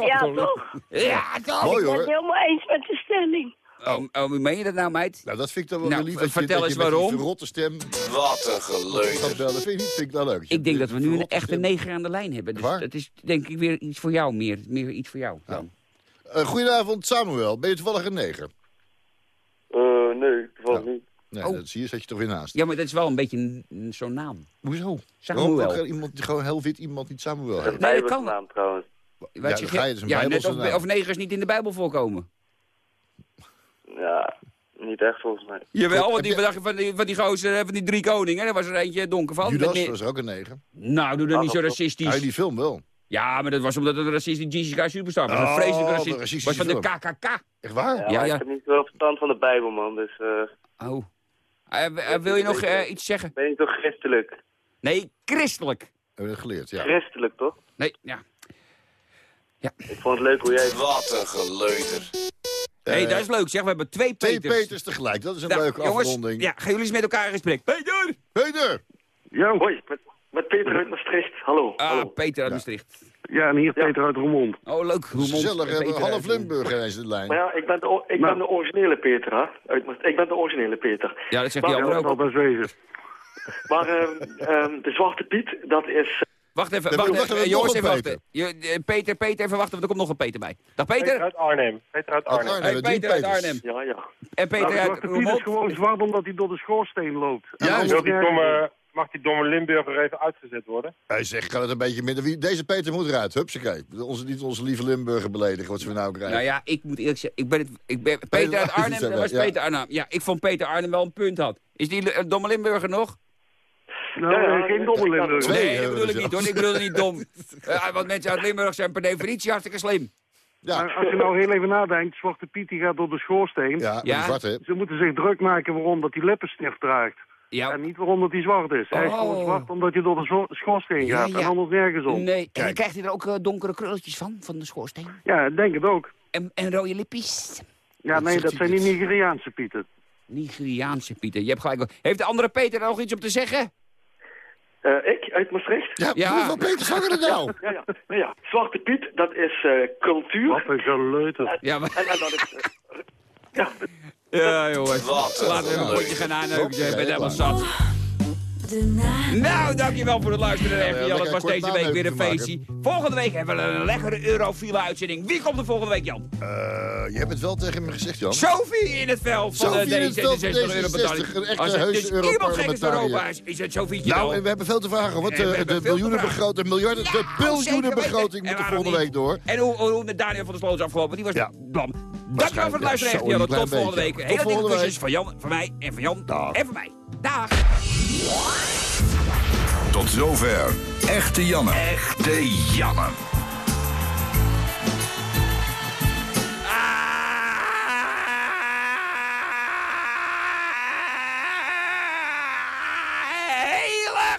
Ja, toch? Ja, toch? Mooi ik ben het helemaal eens met de stelling. Oh, oh, hoe meen je dat nou, meid? Nou, dat vind ik dan wel Nou, lief. dat je- vertel dat eens je met die waarom. verrotte stem Wat een geleuter. bellen. Vind je? Vind ik wel leuk. Ik denk dat we nu een echte stem. neger aan de lijn hebben. Dus Waar? dat is denk ik weer iets voor jou meer. Meer iets voor jou. dan. Eh, goedenavond, Samuel. Ben je toevallig een neger? Eh, nee, toevallig niet. Nee, Oh. dat zie je, zet je toch weer naast. Ja, maar dat is wel een beetje zo'n naam. Hoezo? Samuel. Waarom kan iemand die gewoon heel wit iemand niet Samuel heet? Nee, dat kan. naam trouwens. Wat Ja, je? ga je dus een ja, net of, naam. of negers niet in de Bijbel voorkomen. Ja, niet echt volgens mij. Jawel, want die, je- van, die, van, die, van die gozer, eh, van die drie koningen, daar was er eentje donker van. Judas Met was er ook een neger. Nou, doe dan niet zo Ja, racistisch. die film wel. Ja, maar dat was omdat het een racistisch Jesus Christ Superstar was. Oh, een vreselijke de racist. racistische was van de. KKK. Echt waar? Ja, ja. Ik heb niet zoveel verstand van de Bijbel, man, dus... eh Oh. Eh, wil je nog iets zeggen? ben je toch christelijk? Nee, christelijk. Hebben we dat geleerd, ja. Christelijk, toch? Nee, ja. Ik vond het leuk hoe jij... Wat een geleuter. Hé, hey, Eh, dat is leuk zeg. We hebben twee Twee Peters. Peters tegelijk, dat is een Nou, leuke jongens, afronding. Ja, gaan jullie eens met elkaar in gesprek. Peter! Peter! Ja, Hoi, met, met Peter uit Maastricht. Hallo. Ah, hallo. Peter uit Maastricht. ja en hier Peter uit Roermond. Oh, leuk. Roermond. Gezellig, half Limburg in de lijn. Maar ja, ik ben de, ik Nou. ben de originele Peter, hè. Uit ik ben de originele Peter. Ja, dat zegt Maar, die eh, ander ook. Best wezen. Maar ehm, ehm, de Zwarte Piet, dat is... Wacht even, wacht met Eh, nog jongens, even Peter. wachten. Je, eh, Peter, Peter, even wachten, want er komt nog een Peter bij. Dag Peter. uit Arnhem. Peter uit Arnhem, Hey, Peter uit. Arnhem. Ja, ja. En Peter Nou, uit Zwarte Piet is gewoon zwart omdat hij door de schoorsteen loopt. Ja, wil nergens door. mag die domme Limburger even uitgezet worden? Hij zegt, kan het een beetje minder... Deze Peter moet eruit, hupsakee. Onze, niet onze lieve Limburger beledigen, wat ze we nou krijgen. Nou ja, ik moet eerlijk zeggen, ik ben, het, ik ben Peter uit Arnhem, dat was Ja. Peter Arnhem. Ja, ik vond Peter Arnhem wel een punt had. Is die eh, domme Limburger nog? Nou, Ja, ja, geen domme. Twee Nee, dat bedoel ik niet hoor. Ik bedoel niet dom. [laughs] Want mensen uit Limburg zijn per definitie hartstikke slim. Ja, Maar als je nou heel even nadenkt, Zwarte Piet die gaat door de schoorsteen. ja, Ja. Ze moeten zich druk maken waarom dat hij lippenstift draagt. Ja, En niet waarom dat hij zwart is. Hij is Oh. gewoon zwart omdat je door de schoorsteen Ja, gaat. ja. En anders nergens om. nee. En dan krijgt hij er ook eh, donkere krulletjes van, van de schoorsteen. Ja, ik denk het ook. En, en rode lippies. Ja, nee, dat zijn die Nigeriaanse pieten. Nigeriaanse Pieter, je hebt gelijk. Heeft de andere Peter er nog iets op te zeggen? Eh, ik, uit Maastricht? Ja, Ja. hoeveel Peter zag er nou? Ja, ja. Nou ja, Zwarte Piet, dat is eh, cultuur. Wat een geleuter. Ja, maar... En, en dat is... eh, ja, Ja, jongens. Laten we een potje gaan aanneukje. Je bent helemaal zat. De. Nou, dankjewel voor het luisteren. Ja, Even, Jan. Het was deze week weer een feestje. Volgende week hebben we een lekkere Eurofiele uitzending. Wie komt er volgende week, Jan? Eh, je hebt het wel tegen me gezegd, Jan. Sophie in het veld van Sophie de in het veld van D66 Europarlementariër. D66, een echte Als heuse dus iemand gek is. Europa is, is het Sophietje Nou, wel. en we hebben veel te vragen. Want de te miljoenenbegroting, miljarden, de zeker biljoenenbegroting moet er En volgende week door. En hoe, hoe, met Daniel van der Sloot is afgelopen, die was Ja. blam. Dankjewel voor het luisteren. Jan. Tot volgende week. Hele dikke kusjes van Jan, van mij en van Jan en van mij. Dag. Tot zover. Echte Janne. Echte Janne. Hele